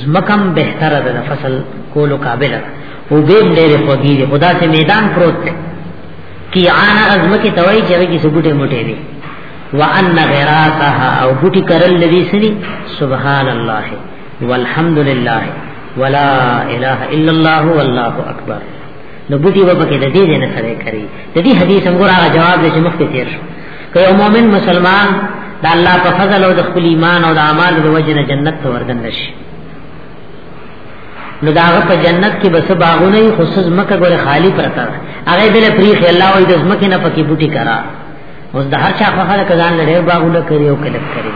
زمکم بهتره ده فصل کولو قابل او به ډېر خوږی دی خدا سے میدان پروت دی کی انا ازمکه توای چې هغه کې سګټه موټه دی وان غراسها او بوټي کرل لري سری سبحان الله والحمد لله ولا اله الا الله والله اکبر نو بوټي وبکه د دې نه سره کوي د دې حدیث موږ را جواب دې مخکې تیر شو که یو مؤمن مسلمان د الله په فضل او د خپل ایمان او د اعمال د وجنه جنت ته وردن شي نو داغه په جنت کې بس باغونه یې خصوص مکه ګوره خالی پرتا هغه بل پریخ الله او د زمکه نه پکې بوټي کرا اوس د هر چا په خاله کزان لري باغونه کوي او کلک کوي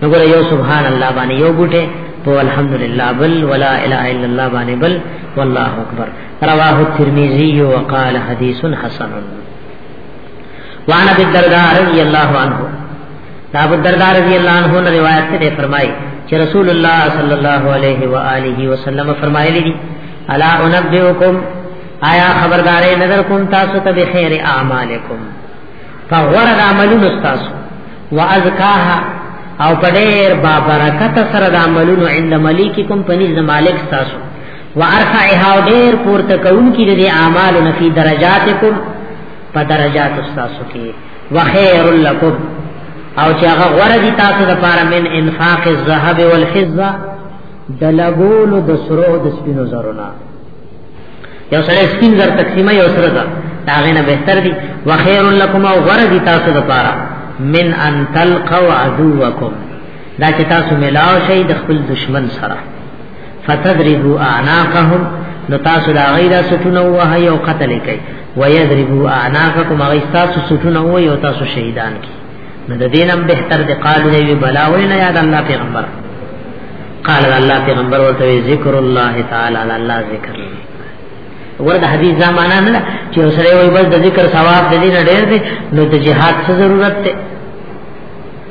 نو ګوره یو سبحان الله باندې یو بوټي تو الحمدلله بل ولا اله الا الله باندې بل والله اکبر رواه الترمذی وقال حدیث حسن وعن ابي الدرداء رضي الله عنه دا ابو الدرداء رضي الله عنه نے روایت سے فرمائی کہ رسول اللہ صلی اللہ علیہ والہ وسلم فرمائے لی الا انبئکم آیا خبردار نظر کوم تاسو ته بخیر اعمالکم فغرد عملون تاسو وازکاها او پډیر با برکت سره د عملونو عند ملککم پنځ مالک تاسو وارفعها ډیر پورته کون کی د اعمالو نفی درجاتکم په درجات تاسو کې وخير لكم او چې هغه غره دي تاسو لپاره من انفاق الذهب والفضه د لګول د سرو د سپینو زرونه یو سره سپین زر تقسیمه یو سره ده دا غنه بهتر دي وخير لكم او غره دي تاسو لپاره من ان تلقوا عدوکم دا چې تاسو ملاو شئ د خپل دشمن سره فتضربوا اعناقهم نو تاسو دا غیرا سټونه وه یو قتل کوي ويضربوا اعناقكم غیثاس سټونه وه یو تاسو شهیدان کی نو د دینم بهتر د قالو دی بلا ولنا یاد الله پیغمبر قال الله پیغمبر ورته ذکر الله تعالی الله ذکر ورته حدیث زمانہ نه چې اوسره وي بس د ذکر ثواب د دې نه ډېر دی نو د جهاد څه ضرورت دی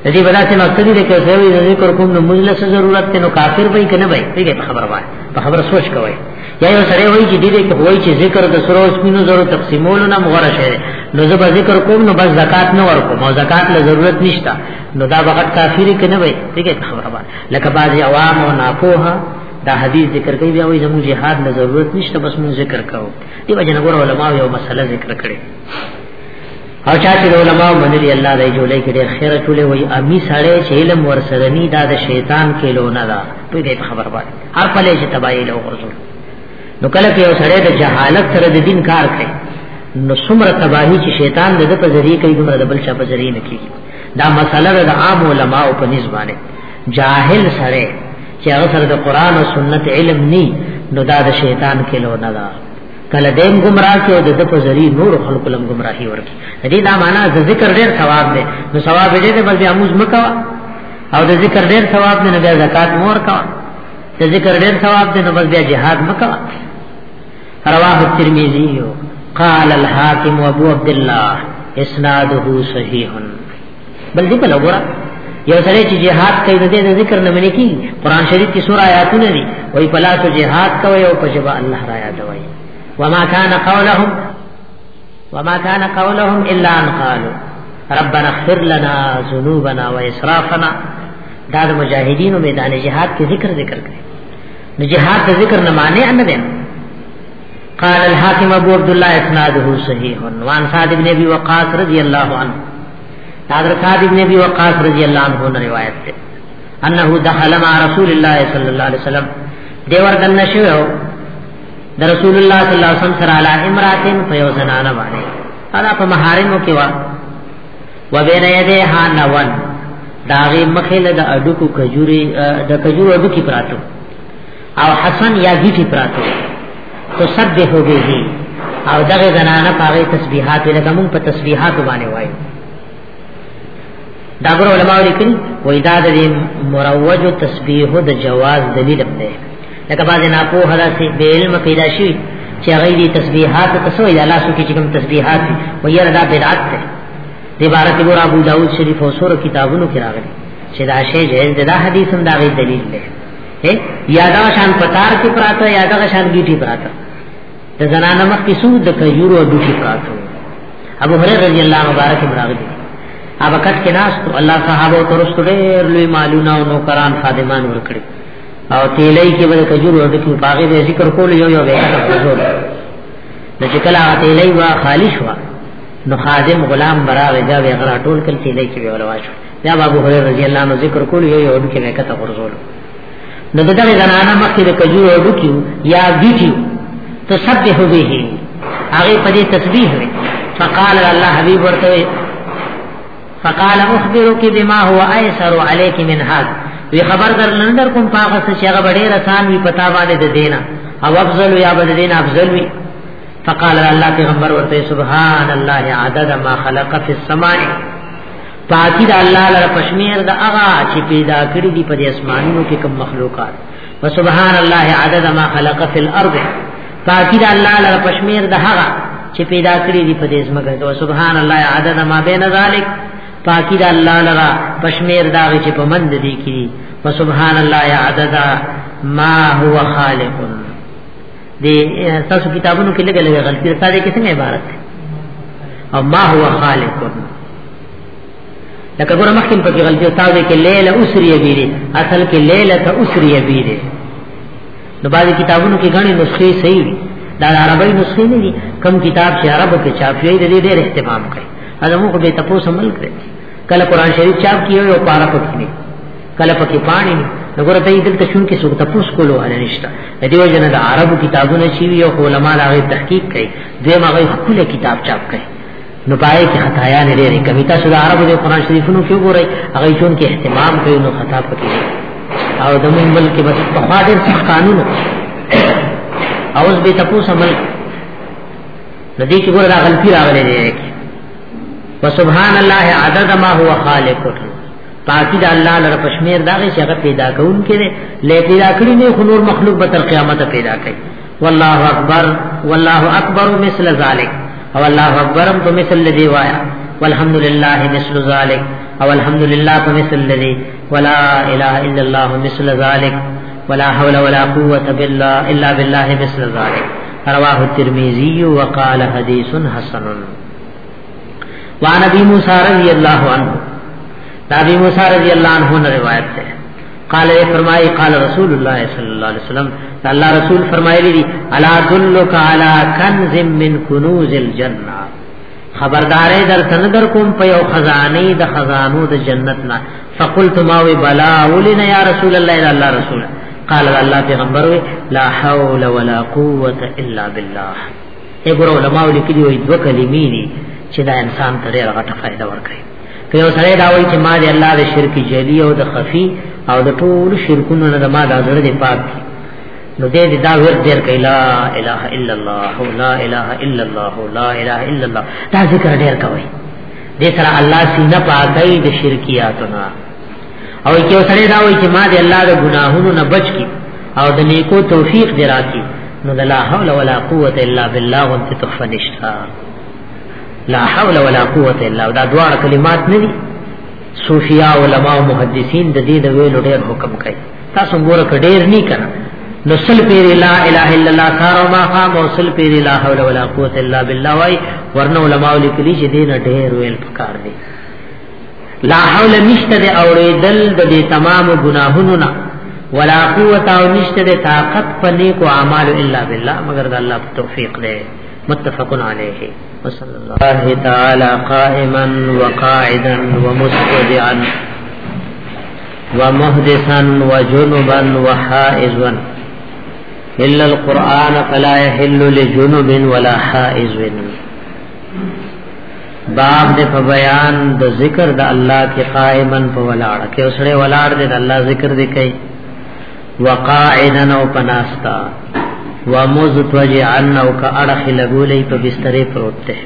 د دې بلاسه مقصد دې کې زوی د ذکر کوم نو مجلس ضرورت ته نو کافر وای کنه وای دې په خبره وای په خبره سوچ کوی یا یو سره وای چې دې کې وای چې ذکر د سره اوس مينو ضرورت تقسیمول نه مغره شه نو زه به ذکر کوم نو بس زکات نه ورکوم او زکات له ضرورت نشته نو دا وخت کافر کنه وای دې کې په خبره وای لکه بعض عوام او ناپوها دا حدیث ذکر کوي بیا وای زمو جهاد له ضرورت نشته بس مون ذکر کوو دی وجه نه ګور علماء یو مسله ذکر کړي او چا چې علماء منلي الله دې جوړې کې ډېر خیر ټولې وای امي سړې چې علم ورسره ني دا د شیطان کې لونه ده په دې خبر باندې هر پلې چې تباہي له ورسول نو کله کې یو سړې د جهالت سره د دین کار کوي نو څومره تباہي چې شیطان د په ذریعہ کوي دومره د بل چا په ذریعہ نه کوي دا مسله د عام علماء په نسبانه جاهل سره چې هغه سره د قران او سنت علم ني نو دا د شیطان کې لونه ده کله دیم گمراه کې او د په ذری نور خلق لم گمراهي ورکی دې دا معنا د ذکر ډیر ثواب دی نو ثواب دې ته بس بیا موږ مکوا او د ذکر ډیر ثواب دی نو بیا زکات مور کا د ذکر ډیر ثواب دی نو بس بیا jihad مکوا رواه الترمذی قال الحاکم ابو عبد الله اسناده صحیح بل دې په لګورا یو سره چې جهاد کوي د دې ذکر نه منې کی قران شریف کې سورہ آیاتونه دي وای په لاس جهاد کوي او په جبا الله را یادوي وما كان قولهم وما كان قولهم الا ان قالوا ربنا اغفر لنا ذنوبنا واسرافنا دا د مجاهدینو میدان جهاد کې ذکر ذکر کړي نو جهاد د ذکر نه معنی نه ده قال الحاکم ابو عبد الله اسناده صحیح وان سعد ابن ابي وقاص رضی الله عنه حضرت سعد ابن ابي وقاص رضی الله عنه نے روایت ہے انه دخل مع رسول الله صلی الله علیه وسلم دیور دن شو د رسول الله صلی الله علیه وسلم سره علی امراتن په یو زنانه باندې انا په محارمو کې وا و بین یده ها نوان داغه مخله د اډو کو کجوري د کجورو اډو کې پراتو او حسن یا ګیټی پراتو تو سب به هو به او دغه زنانه پاره تسبیحات لکه مونږ په تسبیحات باندې وایو دا ګور علماء لیکلي وای دا د مروج تسبیح د جواز دلیل دی لکه باز نه په هدا سي به علم پیدا شي چې هغه دي تسبیحات تسوي د الله سو کې کوم تسبیحات وي یره دا بدعت ده د عبارت ګور ابو داود شریف او سور کتابونو کې راغلي چې دا شی جهل دا حدیث هم دا غي دلیل دی یا دا شان پتار کې پراته یا دا شان ګیټي پراته د زنانه مخ کې سود د کجورو او دوټي پراته ابو هريره رضی الله مبارک براغلی اب کټ کې ناس ته الله صحابه او ترست ډېر لوی مالونه او نوکران خادمان ورکړي او تیلې کې به کجورو او دوټي پاګه به ذکر کول یو یو به کړو د چې کله تیلې وا خالص وا نو خادم غلام براغه دا به غرا ټول کړي تیلې کې به ولواچو یا ابو هريره رضی الله عنه ذکر کول یو یو ډکی نه کته ورزول نو دغه زنانه مخکې د کجورو ډکی یا بیټیو تسبح به هغه په دې تسبیح وي فقال الله حبيب ورته فقال اخبرك بما هو ايسر عليك من هذا وی خبر در لندر کوم پاغه څه چې هغه ډېر آسان وي پتا باندې د دینه او افضل یا بد دین افضل وي فقال الله پیغمبر ورته سبحان الله عدد ما خلق في السماء پاکی دا الله لره پشمیر دا هغه چې پیدا کړی دی په اسمانونو کې کوم مخلوقات وسبحان الله عدد ما خلق فی الارض پاکی دا الله لره پشمیر دا هغه چې پیدا کړی دی په دې اسمګه دا سبحان الله عدد ما بین ذلک پاکی دا الله لره پشمیر دا چې په مند دی کې وسبحان الله عدد ما هو خالق د تاسو کتابونو کې لګل لګل غلطي ده ساده کې څنګه عبارت ده او ما هو خالق لکه ګوره مخکې په کې غلطي تاسو کې ليله اسري بي دي اصل کې ليله ته اسري بي دي نو بعضي کتابونو کې غني نسخې صحیح دي دا عربی نسخې نه دي کم کتاب چې عربو کې چاپي دي دې ډېر اهتمام کوي دا موږ به تاسو عمل کړی کله قران شریف چاپ کیو او پارا پکې کله پکې پانی نو ګوره ته دلته شون کې څوک تاسو کولو اړ نشته د دې وجه نه د عربو کتابونه چې وی او علماء هغه تحقیق کوي دوی هغه خپل کتاب چاپ کوي نو پای کې خطایا نه لري کمی تاسو د عربو د قران شریفونو کې وګورئ هغه چون کې اهتمام کوي نو خطا پکې او د مونږ ملک بس په خاطر څخه قانون او اوس به تاسو عمل د دې کې ګوره غلطي راغلي دي وسبحان الله عدد ما هو خالق پاکی دا الله لره پښمیر دا چې هغه پیدا کون کړي لې پیدا کړی نه خنور مخلوق به تر قیامت پیدا کړي والله اکبر والله اکبر مثل ذلک او الله اکبر په مثل لدی وایا والحمد لله مثل ذلک او الحمد لله په مثل لدی ولا اله الا الله مثل ذلک ولا حول ولا قوه بالله الا بالله مثل ذلک رواه الترمذي وقال حديث حسن وان ابي موسى رضي الله عنه دا ابي موسى رضي الله عنه نے روایت ہے قال یہ فرمائی قال رسول اللہ صلی اللہ علیہ وسلم اللہ رسول فرمائے لی الا دلک علی کنز من کنوز الجنہ خبردارې در تن در کوم په یو خزانه د خزانو د جنت نه فقلت ما وی بلا ولنا یا رسول الله الا الله رسول قال الله پیغمبر وی لا حول ولا قوت الا بالله وګوره علماء لیکلي وي دوه کلمې دي چې دا انسان ته ډېره غټه فائدہ ورکړي که یو سره دا وایي چې ما دې الله د شرک جلی او د خفي او د ټول شرکونو نه ما د زړه دې پاک کی نو دې دې دا ورته ډېر کوي لا اله الا الله لا اله الا الله لا اله الا الله دا ذکر ډېر کوي دې سره الله سینه پاکي د شرکیاتو نه او چې سره دا وایي چې ما دې الله د ګناهونو نه بچ کی او د نیکو توفیق دې راکړي نو د لا حول ولا قوت الا بالله وانت تخفى نشتا لا حول ولا قوت الا دا دوه کلمات نه دي صوفیا علما او محدثین د دې د ویلو ډېر حکم کوي تاسو ګوره کډیر نه کړه نو سل پیر لا اله الا الله سار او ما قام او سل پیر لا حول ولا قوت الا بالله وای ورنه علماء لیکلی چې دین ډیر ویل پکار دی لا حول نشته د اوریدل د دې تمام ګناهونو نه ولا قوت او نشته د طاقت په نیکو اعمال الا بالله مگر د الله توفیق دی متفق علیه وصلی الله تعالی قائما وقاعدا ومستدعا ومحدثا وجنبا وحائزا الا القران فلا يحل لجنب ولا حائز باب دې په بیان د ذکر د الله کې قائمن په ولاړ کې اوسړه ولاړ دې د الله ذکر دې کوي وقاعدا او پناستا ومزتوجعا او کا اڑخ لګولې په بسترې پروت دی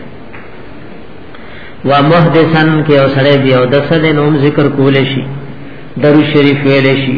ومحدثا کې اوسړه بیا د سدې نوم ذکر کول شي درو شریف ویل شي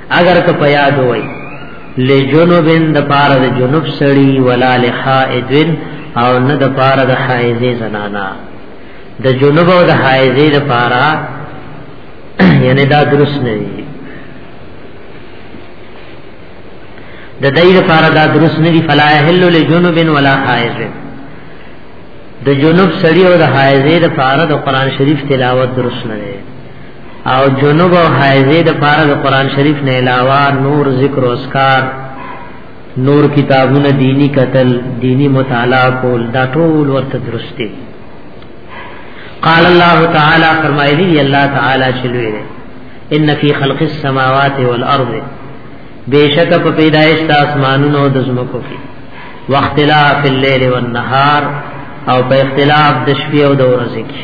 اگر که په یاد وای لجنوبن د پاره د جنوب سړی ولا لحائدن او نه د پاره د حائزه زنانا د جنوب او د حائزه د پاره یعنی دا درست نه دی د دې لپاره دا درست نه دی فلا یحل لجنوبن ولا حائزن د جنوب سړی او د حائزه د پاره د قران شریف تلاوت درست نه دی او جنوب او حایزه د پاره د قران شریف نه علاوه نور ذکر او اسکار نور کتابونه دینی قتل دینی مطالعه کول دا ټول ورته درسته قال الله تعالی فرمایلی دی الله تعالی چلوې ده ان فی خلق السماوات والارض بیشک په پیدایش د اسمانونو او د زمکو کې واختلاف الليل والنهار او په اختلاف د شپې او د ورځې کې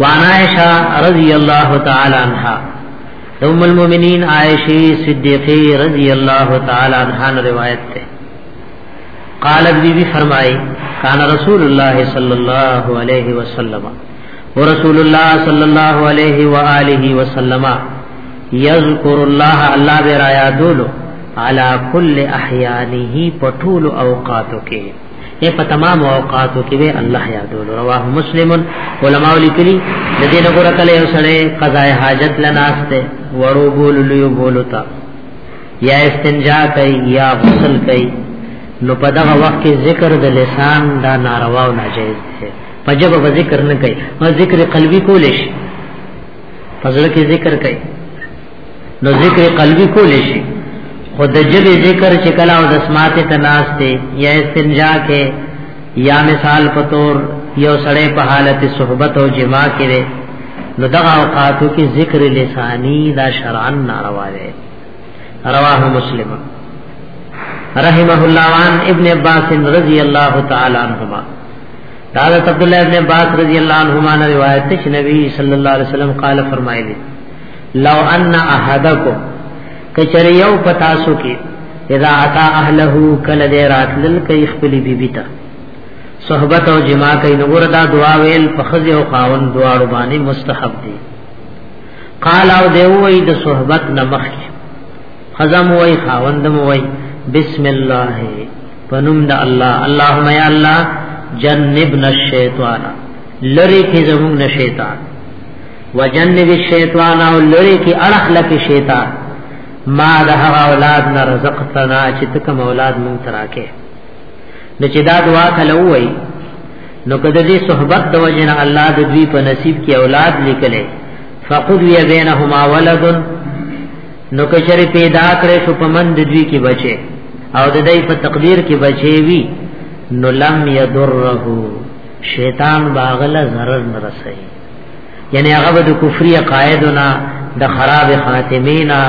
وعن عائشہ رضی اللہ تعالی عنہا ام المؤمنین عائشہ صدیقہ رضی اللہ تعالی عنہا روایت تے قالت بی بی فرمائی کان رسول اللہ صلی اللہ علیہ وسلم ورسول اللہ صلی اللہ علیہ وآلہ وسلم یذکر اللہ اللہ برایا دولو علا کل احیانه پټول اوقاتو کې اے په تمام اوقاتو کې به الله یادول رواه مسلم علماء لیکلي د دې نه ګره کله یو سړی قضاء حاجت لناسته ورو بول لیو بولتا یا استنجا کوي یا غسل کوي نو په دغه وخت کې ذکر د لسان دا ناروا او ناجیز دی په جبه به ذکر نه کوي او ذکر قلبي کول شي فضل کې ذکر کوي نو ذکر قلبی کول شي خود جبه ذکر چې کله او د سماعت ته ناس ته یا استنجا کې یا مثال په تور یو سړی په حالت صحبت او جما کې دی نو دغه اوقاتو کې ذکر لسانی دا شرعاً ناروا دی رواه مسلم رحمه الله عن ابن عباس رضی الله تعالی عنهما حضرت عبد الله ابن عباس رضی الله عنهما نے روایت ہے کہ نبی صلی اللہ علیہ وسلم قال فرمائے لو ان احدکم کچر یو پتاسو کې اذا اتا اهله کل دې راتل کې خپل بیبي ته صحبت او جما کې نور دا دعا ویل په خزي او خاون دعا رباني مستحب دي قال او دی وای د صحبت نمخ خزم وای خاوندم وای بسم الله پنوم د الله اللهم یا الله جنبنا الشیطان لری کی زمون شیطان وجنب الشیطان او لری کی اړخ لکی شیطان ما د هغه اولاد نه رزقتنا چې تک اولاد مون تراکه نو چې دا دعا کله وای نو کده دې صحبت د وجه نه الله د دوی په نصیب کې اولاد لیکلې فقضی بینهما ولد نو کچره پیدا کړې شو په من د دوی کې بچي او د دې په تقدیر کې بچي وی نو لم یضره شیطان باغله zarar نه رسي یعنی هغه به د کفری قائدنا د خراب خاتمینا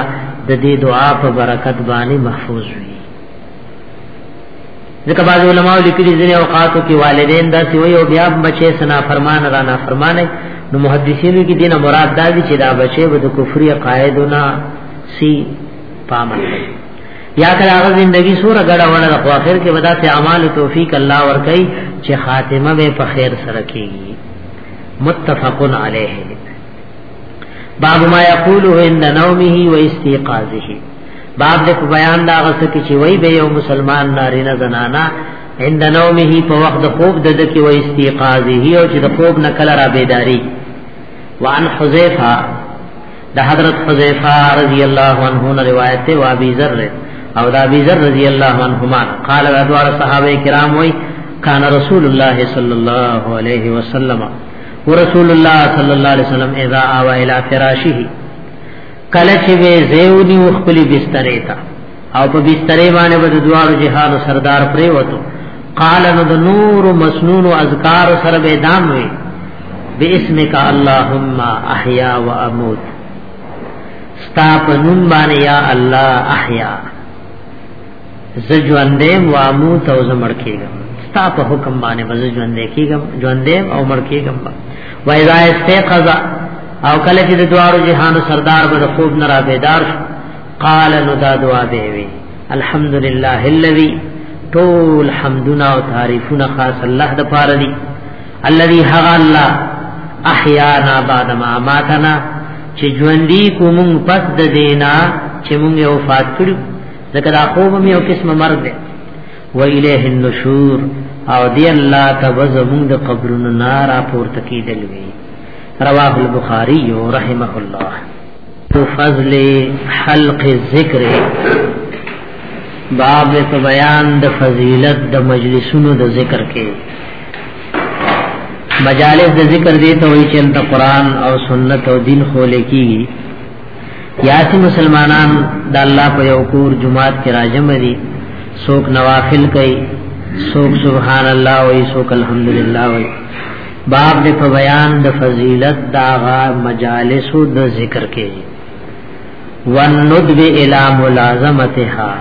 د دې دعا په برکت باندې محفوظ وي ځکه بعض علماء لیکلي ځینې اوقاتو کې والدین دا سی وي او بیا بچي سنا فرمان را نه فرمانه نو محدثینو کې دینه مراد دا دي چې دا بچي به د کفری قائدنا سی پامن یا کله هغه زندگی سور غړه وړه د اخر کې ودا ته اعمال توفیق الله ور کوي چې خاتمه به په خیر سره کیږي متفقن علیه باب ما یقوله عند نومه و استيقاظه باب د بیان دا غسه کی چې وای به یو مسلمان نارینه زنانا عند نومه په وخت د خوب د دکی و استيقاظه او چې د خوب نه کله را بیداری وعن حذیفه د حضرت حذیفه رضی الله عنه نه روایت دی او ابي ذر او د ابي ذر رضی الله عنهما قال ادوار صحابه کرام وای کان رسول الله صلی الله علیه وسلم ورسول الله صلی الله علیه وسلم اذا آوا الى فراشه کله چې وی زیونی خپل بسترې ته او په بسترې باندې به دوارو جهاد سردار پرې وته قال نو د نور مسنون او اذکار سره به دام وي باسمک اللهم احیا و اموت ستا په نوم باندې یا الله احیا زجواندې و اموت او زمړ کېږم ستا په حکم باندې بز ژوندې کېږم ژوندې او مړ کېږم و اذا استيقظ او کله چې د دوارو جهان سردار به خوب نه را بیدار شو قال نو دا دعا دی وی الحمدلله الذي ټول حمدنا او تعریفنا خاص الله د پاره دی الذي هغه الله احیانا بعد ما اماتنا چې ژوندۍ کوم پس د دینا چې موږ یې وفات کړو ځکه دا خوب مې یو قسم مرګ دی و الیه النشور او دی الله تبز موږ د قبرونو نارا پورته کیدل وی رواه البخاری رحمه الله فضل حلق الذکر باب په بیان د فضیلت د مجلسونو د ذکر کې مجالس د ذکر دی ته وی چې د قران او سنت او دین خو لیکيږي یاتی مسلمانان د الله په یو کور جمعات کې راجم دي څوک نوافل کوي څوک سبحان الله وایي څوک الحمدلله وایي باب دې په بیان د فضیلت داغه مجالس د ذکر کې وندب الى ملازمتها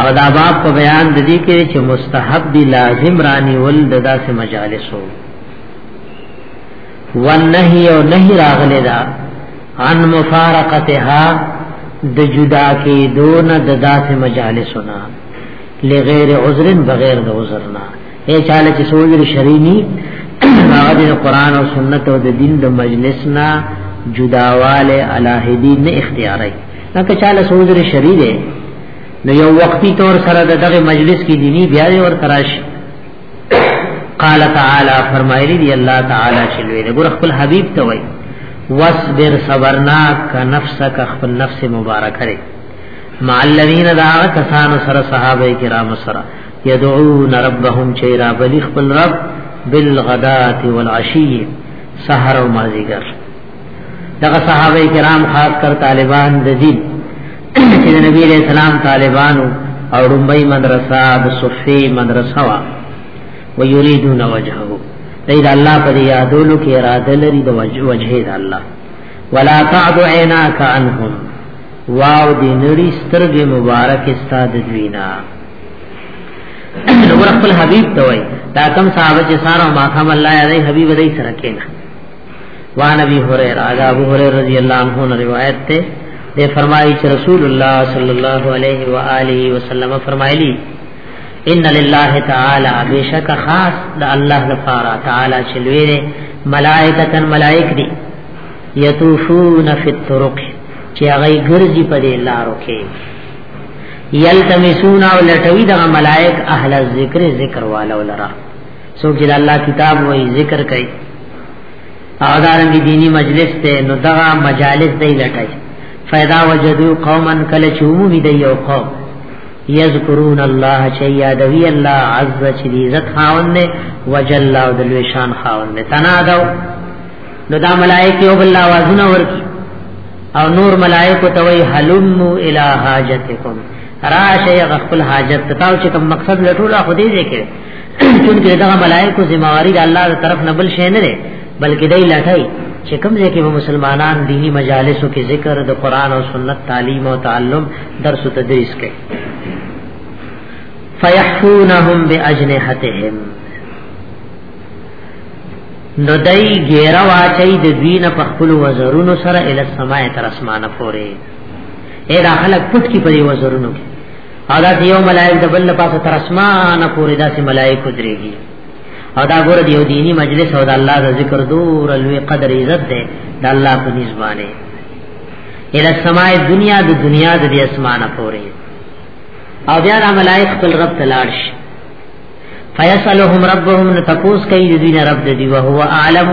او دا باب په بیان د دې کې چې مستحب دی لازم رانی ول د داسې مجالسو والنهي او نهي راغله دا عن مفارقتها د جدا کې دون د داسې مجالسونه لغیر عذر بغیر د عذرنا اے چاله چې سوزر شرینی هغه د قران او سنت او د دین د مجلس نه جداواله الہدی نه اختیارای نه که چاله سوزر شری دی نو یو وقتی طور سره دغه مجلس کې دینی بیا ور تراش قال تعالی فرمایلی دی الله تعالی چې لوی دی ګور خپل حبیب ته وای واصبر صبرنا کا نفسک خپل نفس مبارک لري مع الذین دعا کسان سره صحابه کرام سره يدعون ربهم چيرا بلی خپل رب بالغدات والعشي سحر او مازیګر دغه صحابه کرام خاص کر طالبان د دین چې د نبی علیہ السلام طالبانو او رومبای مدرسه د صفی مدرسه وا و یریدون وجهه دای د الله پر یادولو کې اراده لري د وجه د الله ولا تعد عیناک عنهم واو دینړي سترګې مبارک استاد دوینا نور خپل حبیب ته وای دا کم صحابه چې سارو ما خام الله علی حبیب دای سره کېنا وا نبی هريره اغه ابو هريره رضی الله عنه روایت ته دې فرمایي چې رسول الله صلی الله علیه و آله وسلم فرمایلی ان لله تعالی بشک خاص د الله لپاره تعالی چې لوی دی ملائکتن ملائک دی یطوفون فی الطرق چې هغه ګرځي په دې لارو کې یلتمسون او لټوی د ملائک اهل ذکر ذکر والو لرا سو چې الله کتاب وای ذکر کوي او دارنګ دینی مجلس ته نو دغه مجالس دی لټای فیدا وجدو قوما کل چومو دی یو قوم یذکرون الله چې یادوی الله عز چې عزت خاوند دی وجل او د لوی شان خاوند دی تنادو نو دا ملائکه او بل आवाजونه ورکی او نور ملائکه ته وی حلمو الی حاجتکم راشه یا خپل حاجت تاو چې کوم مقصد لټولا خو دې دې کې چونکه دا ملائکه ذمہواری د الله تر طرف نه بل شي نه ده بلکې دای لټای چې کوم ځای کې مسلمانان دینی مجالسو کې ذکر د قران او سنت تعلیم او تعلم درس او تدریس کوي فیحفونهم باجنحتهم نو دای ګیرا واچي د دین په خپل وزرونو سره ال سماع تر اسمانه پورې اې دا خلک پټ کی په وزرونو کې او دا دیو ملائک د بل پاسه تر اسمانه پورې داسې ملائک درېږي او دا ګور دیو دینی مجلس او د الله د ذکر دور لوی قدر عزت ده د الله په نسبانه ال سماع دنیا د دنیا د اسمانه پورې او بیا د ملائک خپل رب تلاړ شي فیصلهم ربهم نتفوس کوي د دین رب د دی او هو اعلم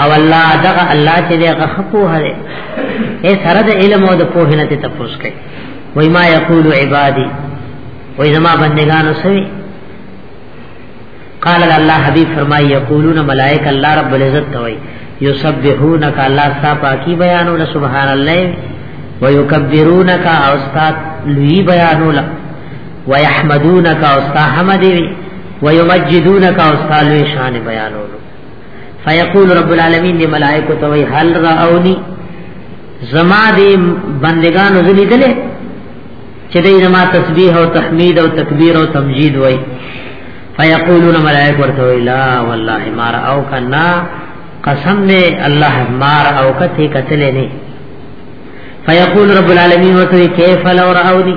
او الله دغه الله چې دغه خپو هره اے سره د علم او د پوهنه ته تفوس کوي وای ما یقول عبادی وای زما بندگانو سوي قال الله حبیب فرمای یقولون ملائک الله رب العزت توي یسبحونک الله ستا پاکی بیانو سبحان الله ويكبرونك او استاد لوی بیانو ويحمدونك اوستا حمد وي ويمجدونك اوستا لوی شان بیانولو فيقول رب العالمین دی ملائکه تو هل راونی زما دی بندگان زلی دله چې دای زما تسبیح او تحمید او تکبیر او تمجید وای فیقولون ملائکه ورته لا والله ما راو کنا قسم نے الله ما راو کته کتل نه فیقول رب العالمین وتوی کیف لو راونی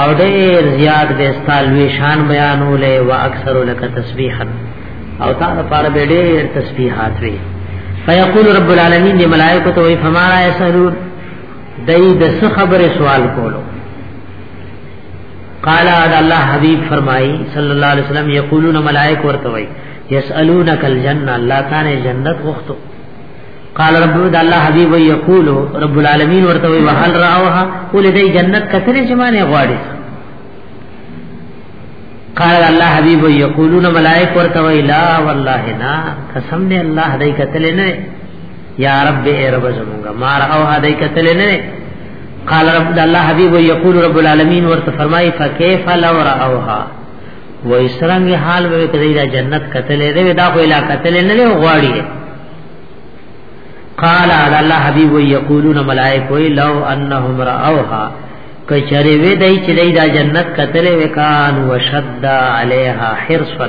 او ډیر زیات به استالوی شان بیانولې وا اکثر لك تسبیحا او تا لپاره به ډیر تسبیحات وی فیقول رب العالمین دی ملائکه ته وی فما را یسرون دای د څه خبره سوال کولو قال اد الله حبیب فرمای صلی الله علیه وسلم یقولون ملائکه ورته وی یسالونک الجنه الله تعالی جنت غوښتو قال رب د الله حبيب يقول رب العالمين ورته وي وهل راوها ولې د جنت کترې چې معنی غواړي قال الله حبيب يقولون ملائک ورته وي لا والله نا قسم دې الله دې کتلې نه یا رب اے رب زمونږه ما راوها دې کتلې نه قال رب د الله حبيب يقول رب العالمين ورته فرمایي فكيف لو راوها و اسرنګ حال به کړي دا جنت کتلې دې دا خو الا کتلې نه غواړي قال على الله حبيب يقولون ملائکه لو انهم راوها کچری وی دای چې دای دا جنت کتل وکان وشد عليها حرصا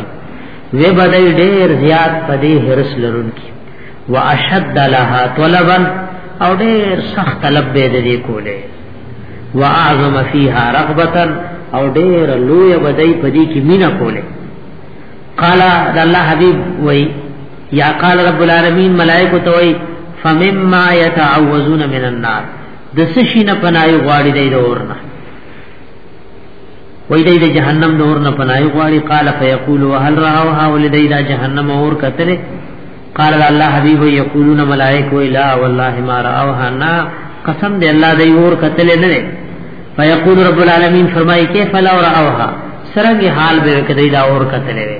وی بدای ډیر زیات پدې حرص لرونکي واشد لها طلبا او ډیر سخت طلب به دې کوله واعظم فيها رغبه او ډیر لوی بدای پدې کې مینا کوله قال الله حبيب وی یا قال رب العالمین ملائکه توي فمما يتعوذون من النار د سشي نه پناي غواړي دی د اورنه وای دی د جهنم د اورنه پناي غواړي قال فيقول وهل راوها ولدی د جهنم اور کتره قال الله حبيب يقولون ملائکه لا والله ما راوها نا قسم دی الله دی اور کتله نه فيقول رب العالمین فرمای کیف لا راوها سرنګ حال به کدی دا اور کتله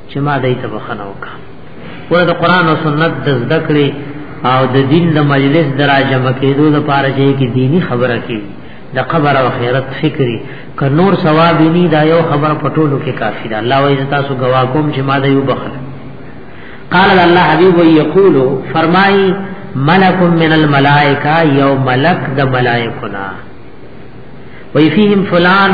چې ما دای ته بخنه وکړه ور د قران او سنت د زده کړې او د دین د مجلس دراجه مکیدو د پاره چې کی دینی خبره کی د قبر او خیرت فکری ک نور ثواب نی دا یو خبر پټولو کې کافی ده الله وایي تاسو گوا کوم چې ما دای وبخله قال الله حبیب یقول فرمای ملک من الملائکه یو ملک د ملائکنا وی فیهم فلان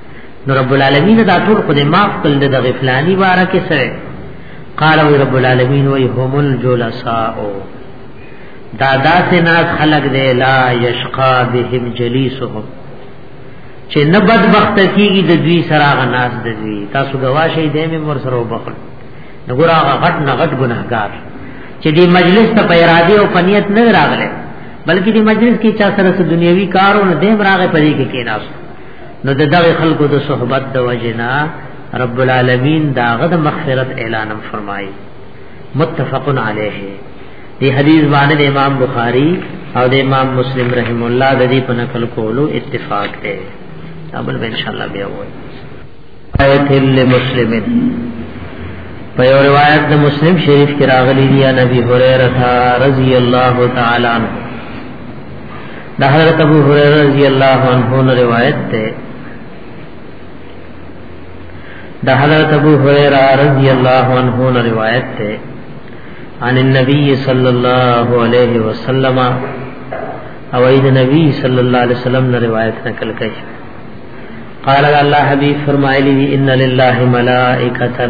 نو رب العالمین دا ټول خو دې معاف کړل د غفلانی باره کې سره قال وی رب العالمین وی هم الجلساء دا داسې ناس خلق دې لا یشقا بهم جلیسهم چې نه بدبخت کیږي د دوی سره غناس د دوی تاسو گواشه دې مې ور سره وبخل نګور هغه غټ نه غټ ګناهګار چې دې مجلس ته په اراده او پنیت نه راغله بلکې دې مجلس کې چا سره دنیوي کارونه دې راغې پرې کې کېناست نو د دغه خلکو د صحبت د وجنا رب العالمین داغه د مغفرت اعلان فرمایي متفق علیه دی حدیث باندې امام بخاری او د امام مسلم رحم الله د دې په نقل کولو اتفاق دی ابل ان شاء الله بیا وایي آیت لمسلم په یو روایت د مسلم شریف کې راغلی دی نبی هريره رضی الله تعالی عنہ د حضرت ابو هريره رضی الله عنه نو روایت ده د حضرت ابو هريره رضی الله عنه نو روایت ده عن النبي صلى الله عليه وسلم او اې د نبی صلی الله علیه وسلم نو روایت نقل کړي قال الله حبيب فرمایلی ان لله ملائکه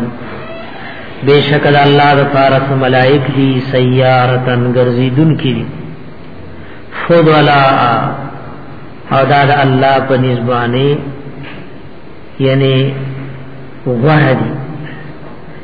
بیشک د الله د فارس ملائک دی سیارتن ګرځیدون کی فضلا او دا د الله په نسبانه یعنی غوه دی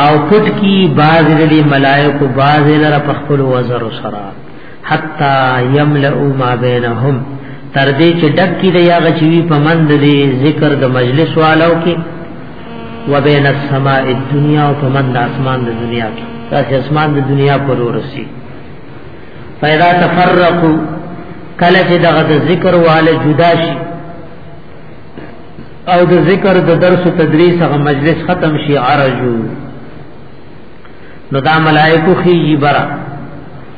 او پټ کی باز لري ملائکه باز لره په خپل وزر سره حتا یملؤ ما بینهم تر دې چې ډک کی د یاغه چوي په مند دې ذکر د مجلس والو کې وبین السماء الدنیا او په مند اسمان د دنیا کې تاسو اسمان د دنیا پر ورسی پیدا تفرقو کله چې دغه ذکر والے جدا شي او د ذکر د درس او تدریس هغه مجلس ختم شي عرجو نو دا ملائکو خي برا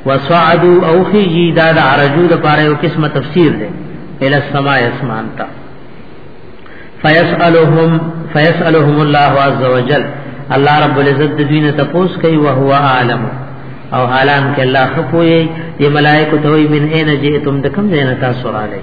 وصعدوا او خي دا د عرجو د پاره یو قسمه تفسیر ده الى السماء اسمان تا فيسالهم فيسالهم الله عز وجل الله رب العزت د دین ته پوس کوي او هو عالم او حالان کې الله خپوي دی ملائکه ته وي من اين جئتم د کوم ځای نه تاسو راغلي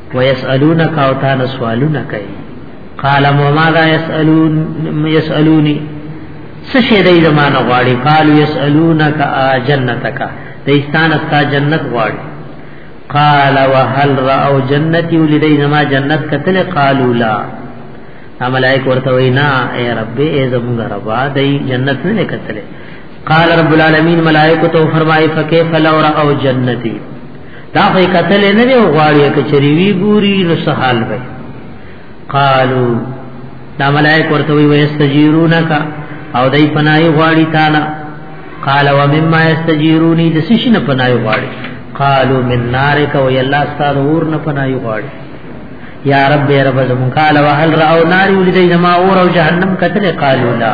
ويسالونك او تا سوالونه کوي قال ماذا يسالون يسالوني سشي دای زمانه غواړي قال يسالونك جنتك دایستان استا جنت غواړي قال وهل راو جنتي ولدای زما جنت کتل قالوا لا ملائک ورته وینا اے رب اے زموږ ربا دای جنت نه کتل قال رب العالمین ملائکه تو فرمای فکیف لو راو جنتی دا خو قتل نه دی غواړي ته چریوی ګوري نو سحال وي قالو دا ملائک ورته وي ويستجيرونک او دای پنای غواړي تعالی قال ومما يستجيروني د سشي نه پنای غواړي قالو من نارک او یلا ستاره اور نه پنای غواړي یا رب یا رب زمون قال وهل راو نار ولدی زما اور او جهنم قتل قالو لا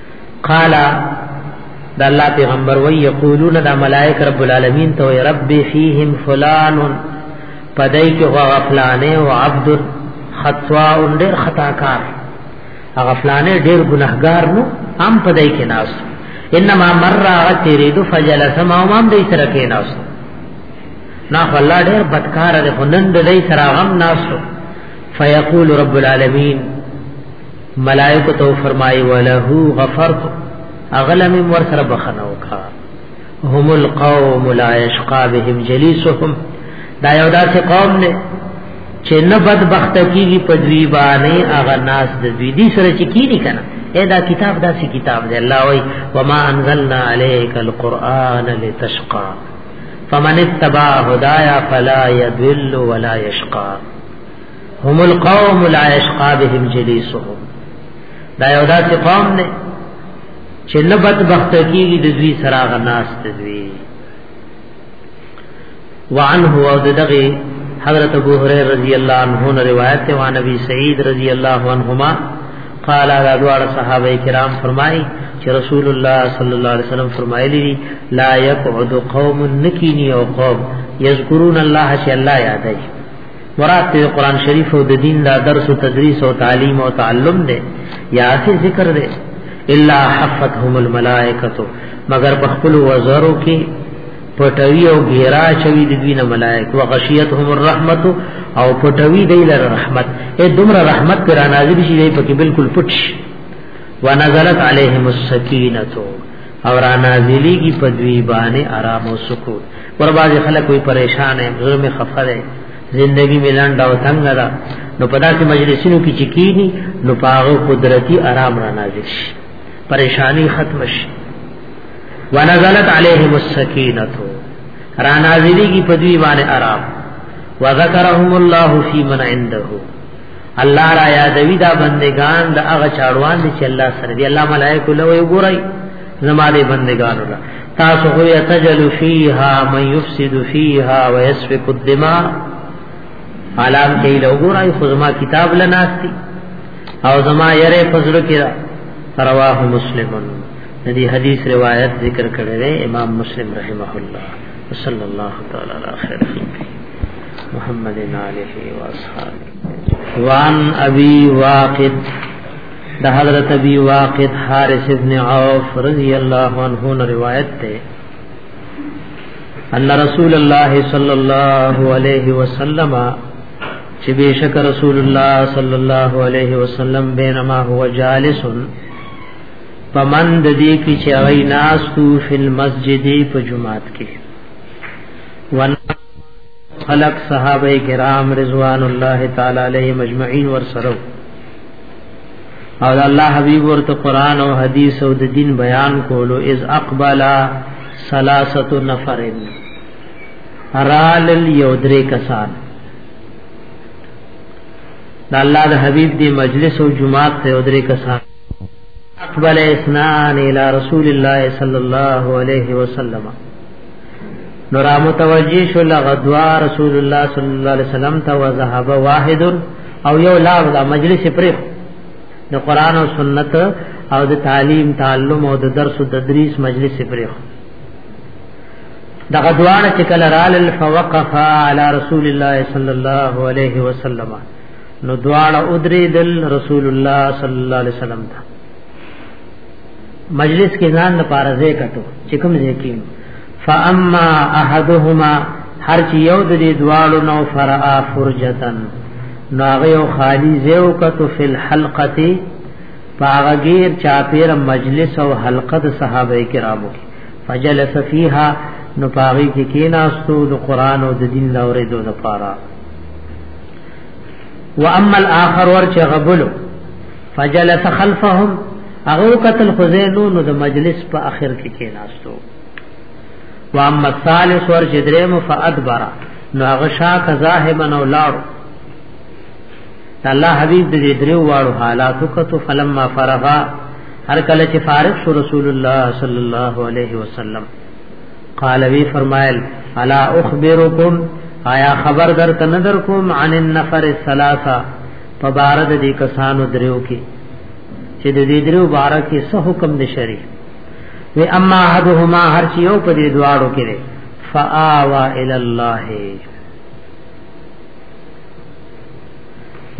قال دا الله پیغمبر وی یقولون دا ملائک رب العالمین تو رب فیهم فلان پدای کې غفلانه او عبد خطوا ډیر خطا کار غفلانه ډیر ګناهګار نو هم پدای کې ناس انما مر غترید فجلس ما هم دې سره کې ناس نا الله ډیر بدکار دی خو نن دې سره غم ناس فیقول رب العالمین ملائکه تو فرمای وله غفرت اغلم ور سره بخنه وکا هم القوم لا يشقى بهم جليسهم دا یو داسې قوم نه چې نه بدبخت کیږي په دوی باندې هغه ناس د دوی دي سره چې کینی کنه اے دا کتاب داسې کتاب دی الله وای وما انزلنا عليك القرآن لتشقى فمن اتبع هدايا فلا يضل ولا يشقى هم القوم لا يشقى بهم جليسهم دا یو داسې قوم دی چې نه بدبخت کیږي د دوی سره غناست دوی وعنه او دغه حضرت ابو هريره رضی الله عنه نے روایت ہے وان ابي سعيد رضی الله عنهما قال دا دوار صحابه کرام فرمای چې رسول الله صلی الله علیه وسلم فرمایلی لا يقعد قوم نکینی او قوم یذکرون الله چې الله یادای مراد ته قران شریف او د دین دا درس او تدریس او تعلیم او تعلم دی یا اسی ذکر دی الا حفتهم الملائکه مگر په خپل وزرو کې پټوي او غیرا چوي د دوی نه ملائک وغشیتهم الرحمت او پټوي دی لر رحمت اے دمر رحمت پر نازل شي دی پکې بالکل پټ شي ونزلت عليهم السکینه او را نازلیږي په دوی باندې آرام او سکون ور باندې خلک وي پریشان دي زړه مې خفه دي زندگی مې لنډه او تنګ ده نو په داسې مجلسونو کې چې کینی نو پاغه قدرتی آرام را نازل شي پریشانی ختم شي ونزلت عليهم السکینه را نازلیږي په دوی باندې آرام وذكرهم الله في من عنده الله را یادوي دا بندگان د هغه چاړوان دي چې الله سره دي الله ملائکه له وی ګورای زما دې بندگان الله تاسو هو یتجل فیها من یفسد فیها ويسفك الدماء عالم کې له ګورای خو زما کتاب لناستی او زما یره فضل کې رواه مسلمون ندی حدیث روایت ذکر کړی دی امام مسلم رحمه الله صلی الله تعالی علی خیر محمد علیه و اصحابہ وان ابي واقد د حضرت ابي واقد حارث ابن عوف رضی الله عنه روایت ده ان رسول الله صلی الله علیه وسلم چې بشک رسول الله صلی الله علیه وسلم بینما هو جالس پمن د دې کې چې هغه ناس تو فل مسجد په جمعات کې ون خلق صحابه کرام رضوان الله تعالی علیهم اجمعین ورسره او الله حبیب ورته قران او حدیث او د دین بیان کولو اذ اقبل ثلاثه نفرن رال یو درې کسان د الله د حبیب دی مجلس او جمعات ته یو درې کسان اقبل اسنان الى رسول الله صلی الله علیه وسلم نو را متوجی شو لغدوا رسول الله صلی الله علیه وسلم ته وذهب واحد او یو لاغ دا مجلس پرې د قران او سنت او د تعلیم تعلم او د درس او تدریس مجلس پرې دغه دوانه چې کله رال الفوقف علی رسول الله صلی الله علیه وسلم نو دواړه ادری دل رسول الله صلی الله علیه وسلم ته مجلس کې ځان لپاره ځای کټو چې کوم ځای کې فاما احدهما هر چې یو د دې دواړو نو فرا فرجتن نو هغه یو خالی ځای وکړو فل حلقتی پاغیر چاپیر مجلس او حلقه د صحابه کرامو کې فجلس فیها نو پاغی کې کیناستو د قران او د دین لورې دوه لپاره واما الاخر ورچ غبلو فجلس خلفهم هغه قتل خزینو نو د مجلس په اخر کې کېناستو واما الثالث ور جدرم فادبر نو هغه شا کزاهما نو لاړ الله حبیب دې درو واړو حالاتو کتو فلما فرغا هر کله چې فارغ شو رسول الله صلی الله علیه وسلم قال وی فرمایل الا اخبرکم آیا خبر در تندر کوم عن النفر الثلاثه په بار د دې کسانو دریو کې چې د دې دریو بار کې څه حکم د شری وی اما احدهما هر چې یو په دې دواړو کې دی فآوا الی الله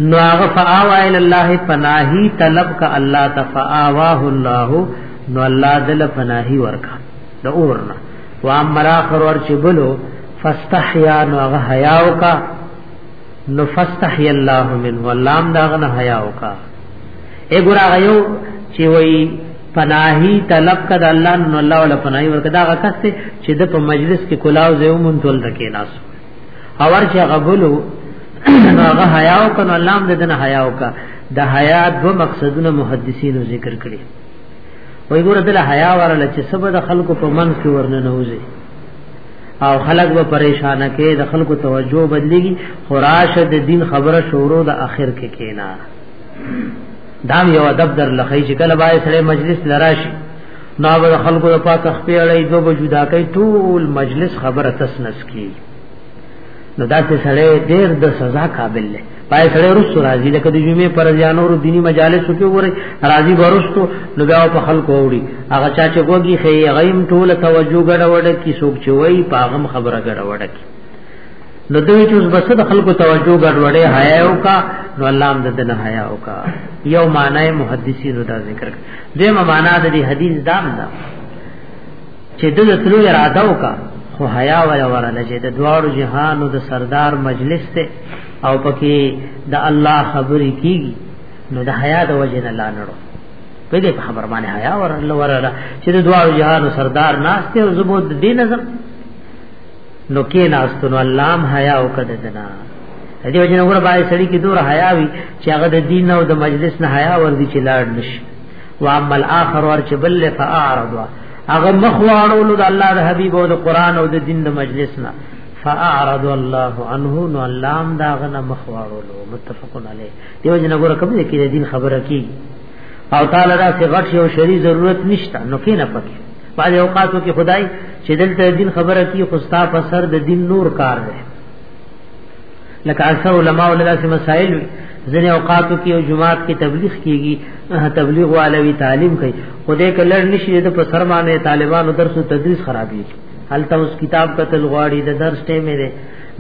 نو هغه فآوا الی الله پناهی طلب کا الله تفآواه الله نو الله دل پناهی ورکا د اورنا وامر اخر ور چې بلو فاستحیا نو هغه حیا وکا نو فاستحي الله من واللام داغه نه حیا وکا اے ګور هغه یو چې وای پناهي طلب کد الله نو الله ولا پناهي ورکا دا کس ته چې د په مجلس کې کلاو زومون تول دکې ناس اور چې غبلو نو هغه حیا وکا نو الله دې نه حیا وکا د حیا دو مقصدونه محدثینو ذکر کړي وای ګور دل حیا ورل چې سبد خلکو په منځ کې ورننه وځي او خلق به پریشان کې د خلکو توجه بدلېږي خراشه د دین خبره شروع د اخر کې کینا دام یو ادب در لخی چې کله بای سره مجلس لراشي نو به خلکو د پاک خپې اړې دوه جدا کوي ټول مجلس خبره تسنس کی نو دا چې سړی ډېر د سزا قابل دی پای سړی رسو راځي لکه د جمعې پر ځانورو دینی مجالس کې وره راځي ورستو نو بیا په خلکو وړي هغه چا چې وګي خې غیم ټوله توجه ګډه وډه کی سوق چوي پاغم خبره ګډه وډه کی نو دوی چې اوس بس د خلکو توجه ګډ وډه حیا او کا نو الله هم د نه حیا او کا یو معنی محدثینو دا ذکر دی معنی د دې حدیث دام نه دا چې د تلو اراده وکا خو حیا ولا ورنه چې د دوار جهانو د سردار مجلس ته او پکې د الله خبرې کیږي نو د حیا د وجه نه لانړو په دې خبر باندې حیا ورله ورله چې د دوار جهانو سردار ناشته او زبو د دین نظر نو کې ناشته نو الله هم حیا وکړه دنا دې وجه نه ور باندې سړی کې دور حیا وي چې هغه د دین او د مجلس نه حیا ور دي چې لاړ نشي واما الاخر ور چې بل فاعرض هغه مخواړو د الله د حبيب او د قران او د دین د مجلس نه فاعرض الله عنه نو الله هم دا غنه مخواړو متفقون علی دیو جن غره کوم کې د دین خبره کی او تعالی دا څه غټ یو شری ضرورت نشته نو کې نه پکې بعض اوقاتو کې خدای چې دلته دین خبره کی خو ستا په سر د دین نور کار دی لکه اکثر علما ولدا سي مسائل ځنه اوقاتو کې او جمعات کې تبلیغ کیږي تبلیغ والوی تعلیم کوي خدای کلر نشي د په سر باندې طالبانو درس او تدریس خرابي هلته اوس کتاب قتل غواړي د درس ټیم دی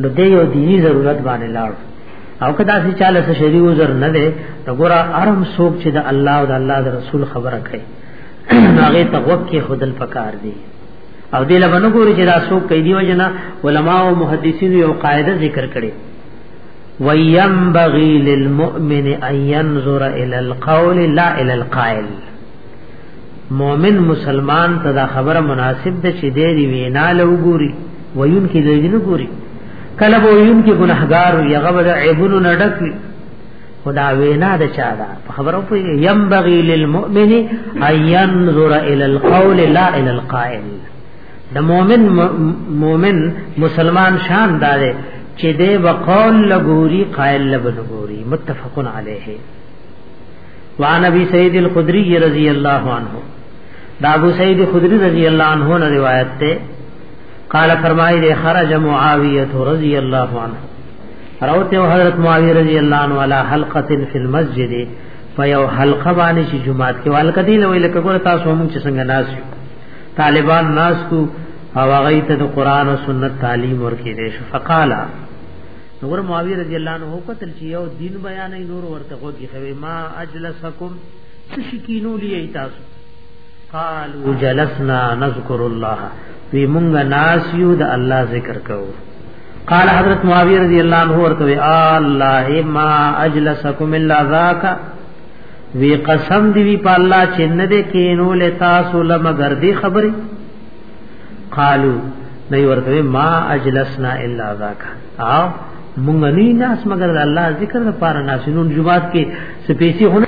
نو دی یو دینی ضرورت باندې لاړ او کدا سي چاله سره شری وزر نه دی نو ګورا ارم سوق چې د الله او د الله د رسول خبره کوي هغه تغوک کې خودل پکار دی او دې لبا نو ګوري چې دا څوک کوي دی وجنا علما او محدثین یو قاعده ذکر کړي وينبغي للمؤمن ان ينظر الى القول لا الى القائل مؤمن مسلمان ته دا خبره مناسب ده چې دې دی وینا له وګوري ويون کې دې نه ګوري کله ويون کې ګناهګار وي هغه به عیبونو نه ډک وي خدا وینا د چا دا په خبرو په ينبغي للمؤمن ان ينظر الى القول لا الى القائل د مؤمن مؤمن مسلمان شان دار چې دې وقول لغوري قائل لغوري متفقن عليه وعن ابي سعيد الخدري رضي الله عنه دا ابو سعيد الخدري رضي الله عنه نے روایت تے قال فرمائے خرج معاویہ رضی اللہ عنہ روته حضرت معاویه رضی الله عنه علی حلقه فی المسجد فیو حلقه باندې چې جمعات کې والکه دی لوي لکه ګور تاسو هم چې څنګه ناس طالبان ناس کو او هغه ته د قران او سنت تعلیم ورکې دي فقالا نور معاویه رضی الله عنه قتل چې یو دین بیانې نور ورته وږي خوي ما اجلسکم تشکینو لیه تاسو قالو جلسنا نذكر الله وی مونږ ناس یو د الله ذکر کوو قال حضرت معاویه رضی الله عنه ورته وی الله ما اجلسکم الا ذاک وی قسم دی وی په الله چې نه دې کینو له تاسو لمګر دی خبره قالو دی ورته ما اجلسنا الا ذاک او مونږ نه ناس مگر الله ذکر لپاره ناسینون جمعات کې سپېسی هونه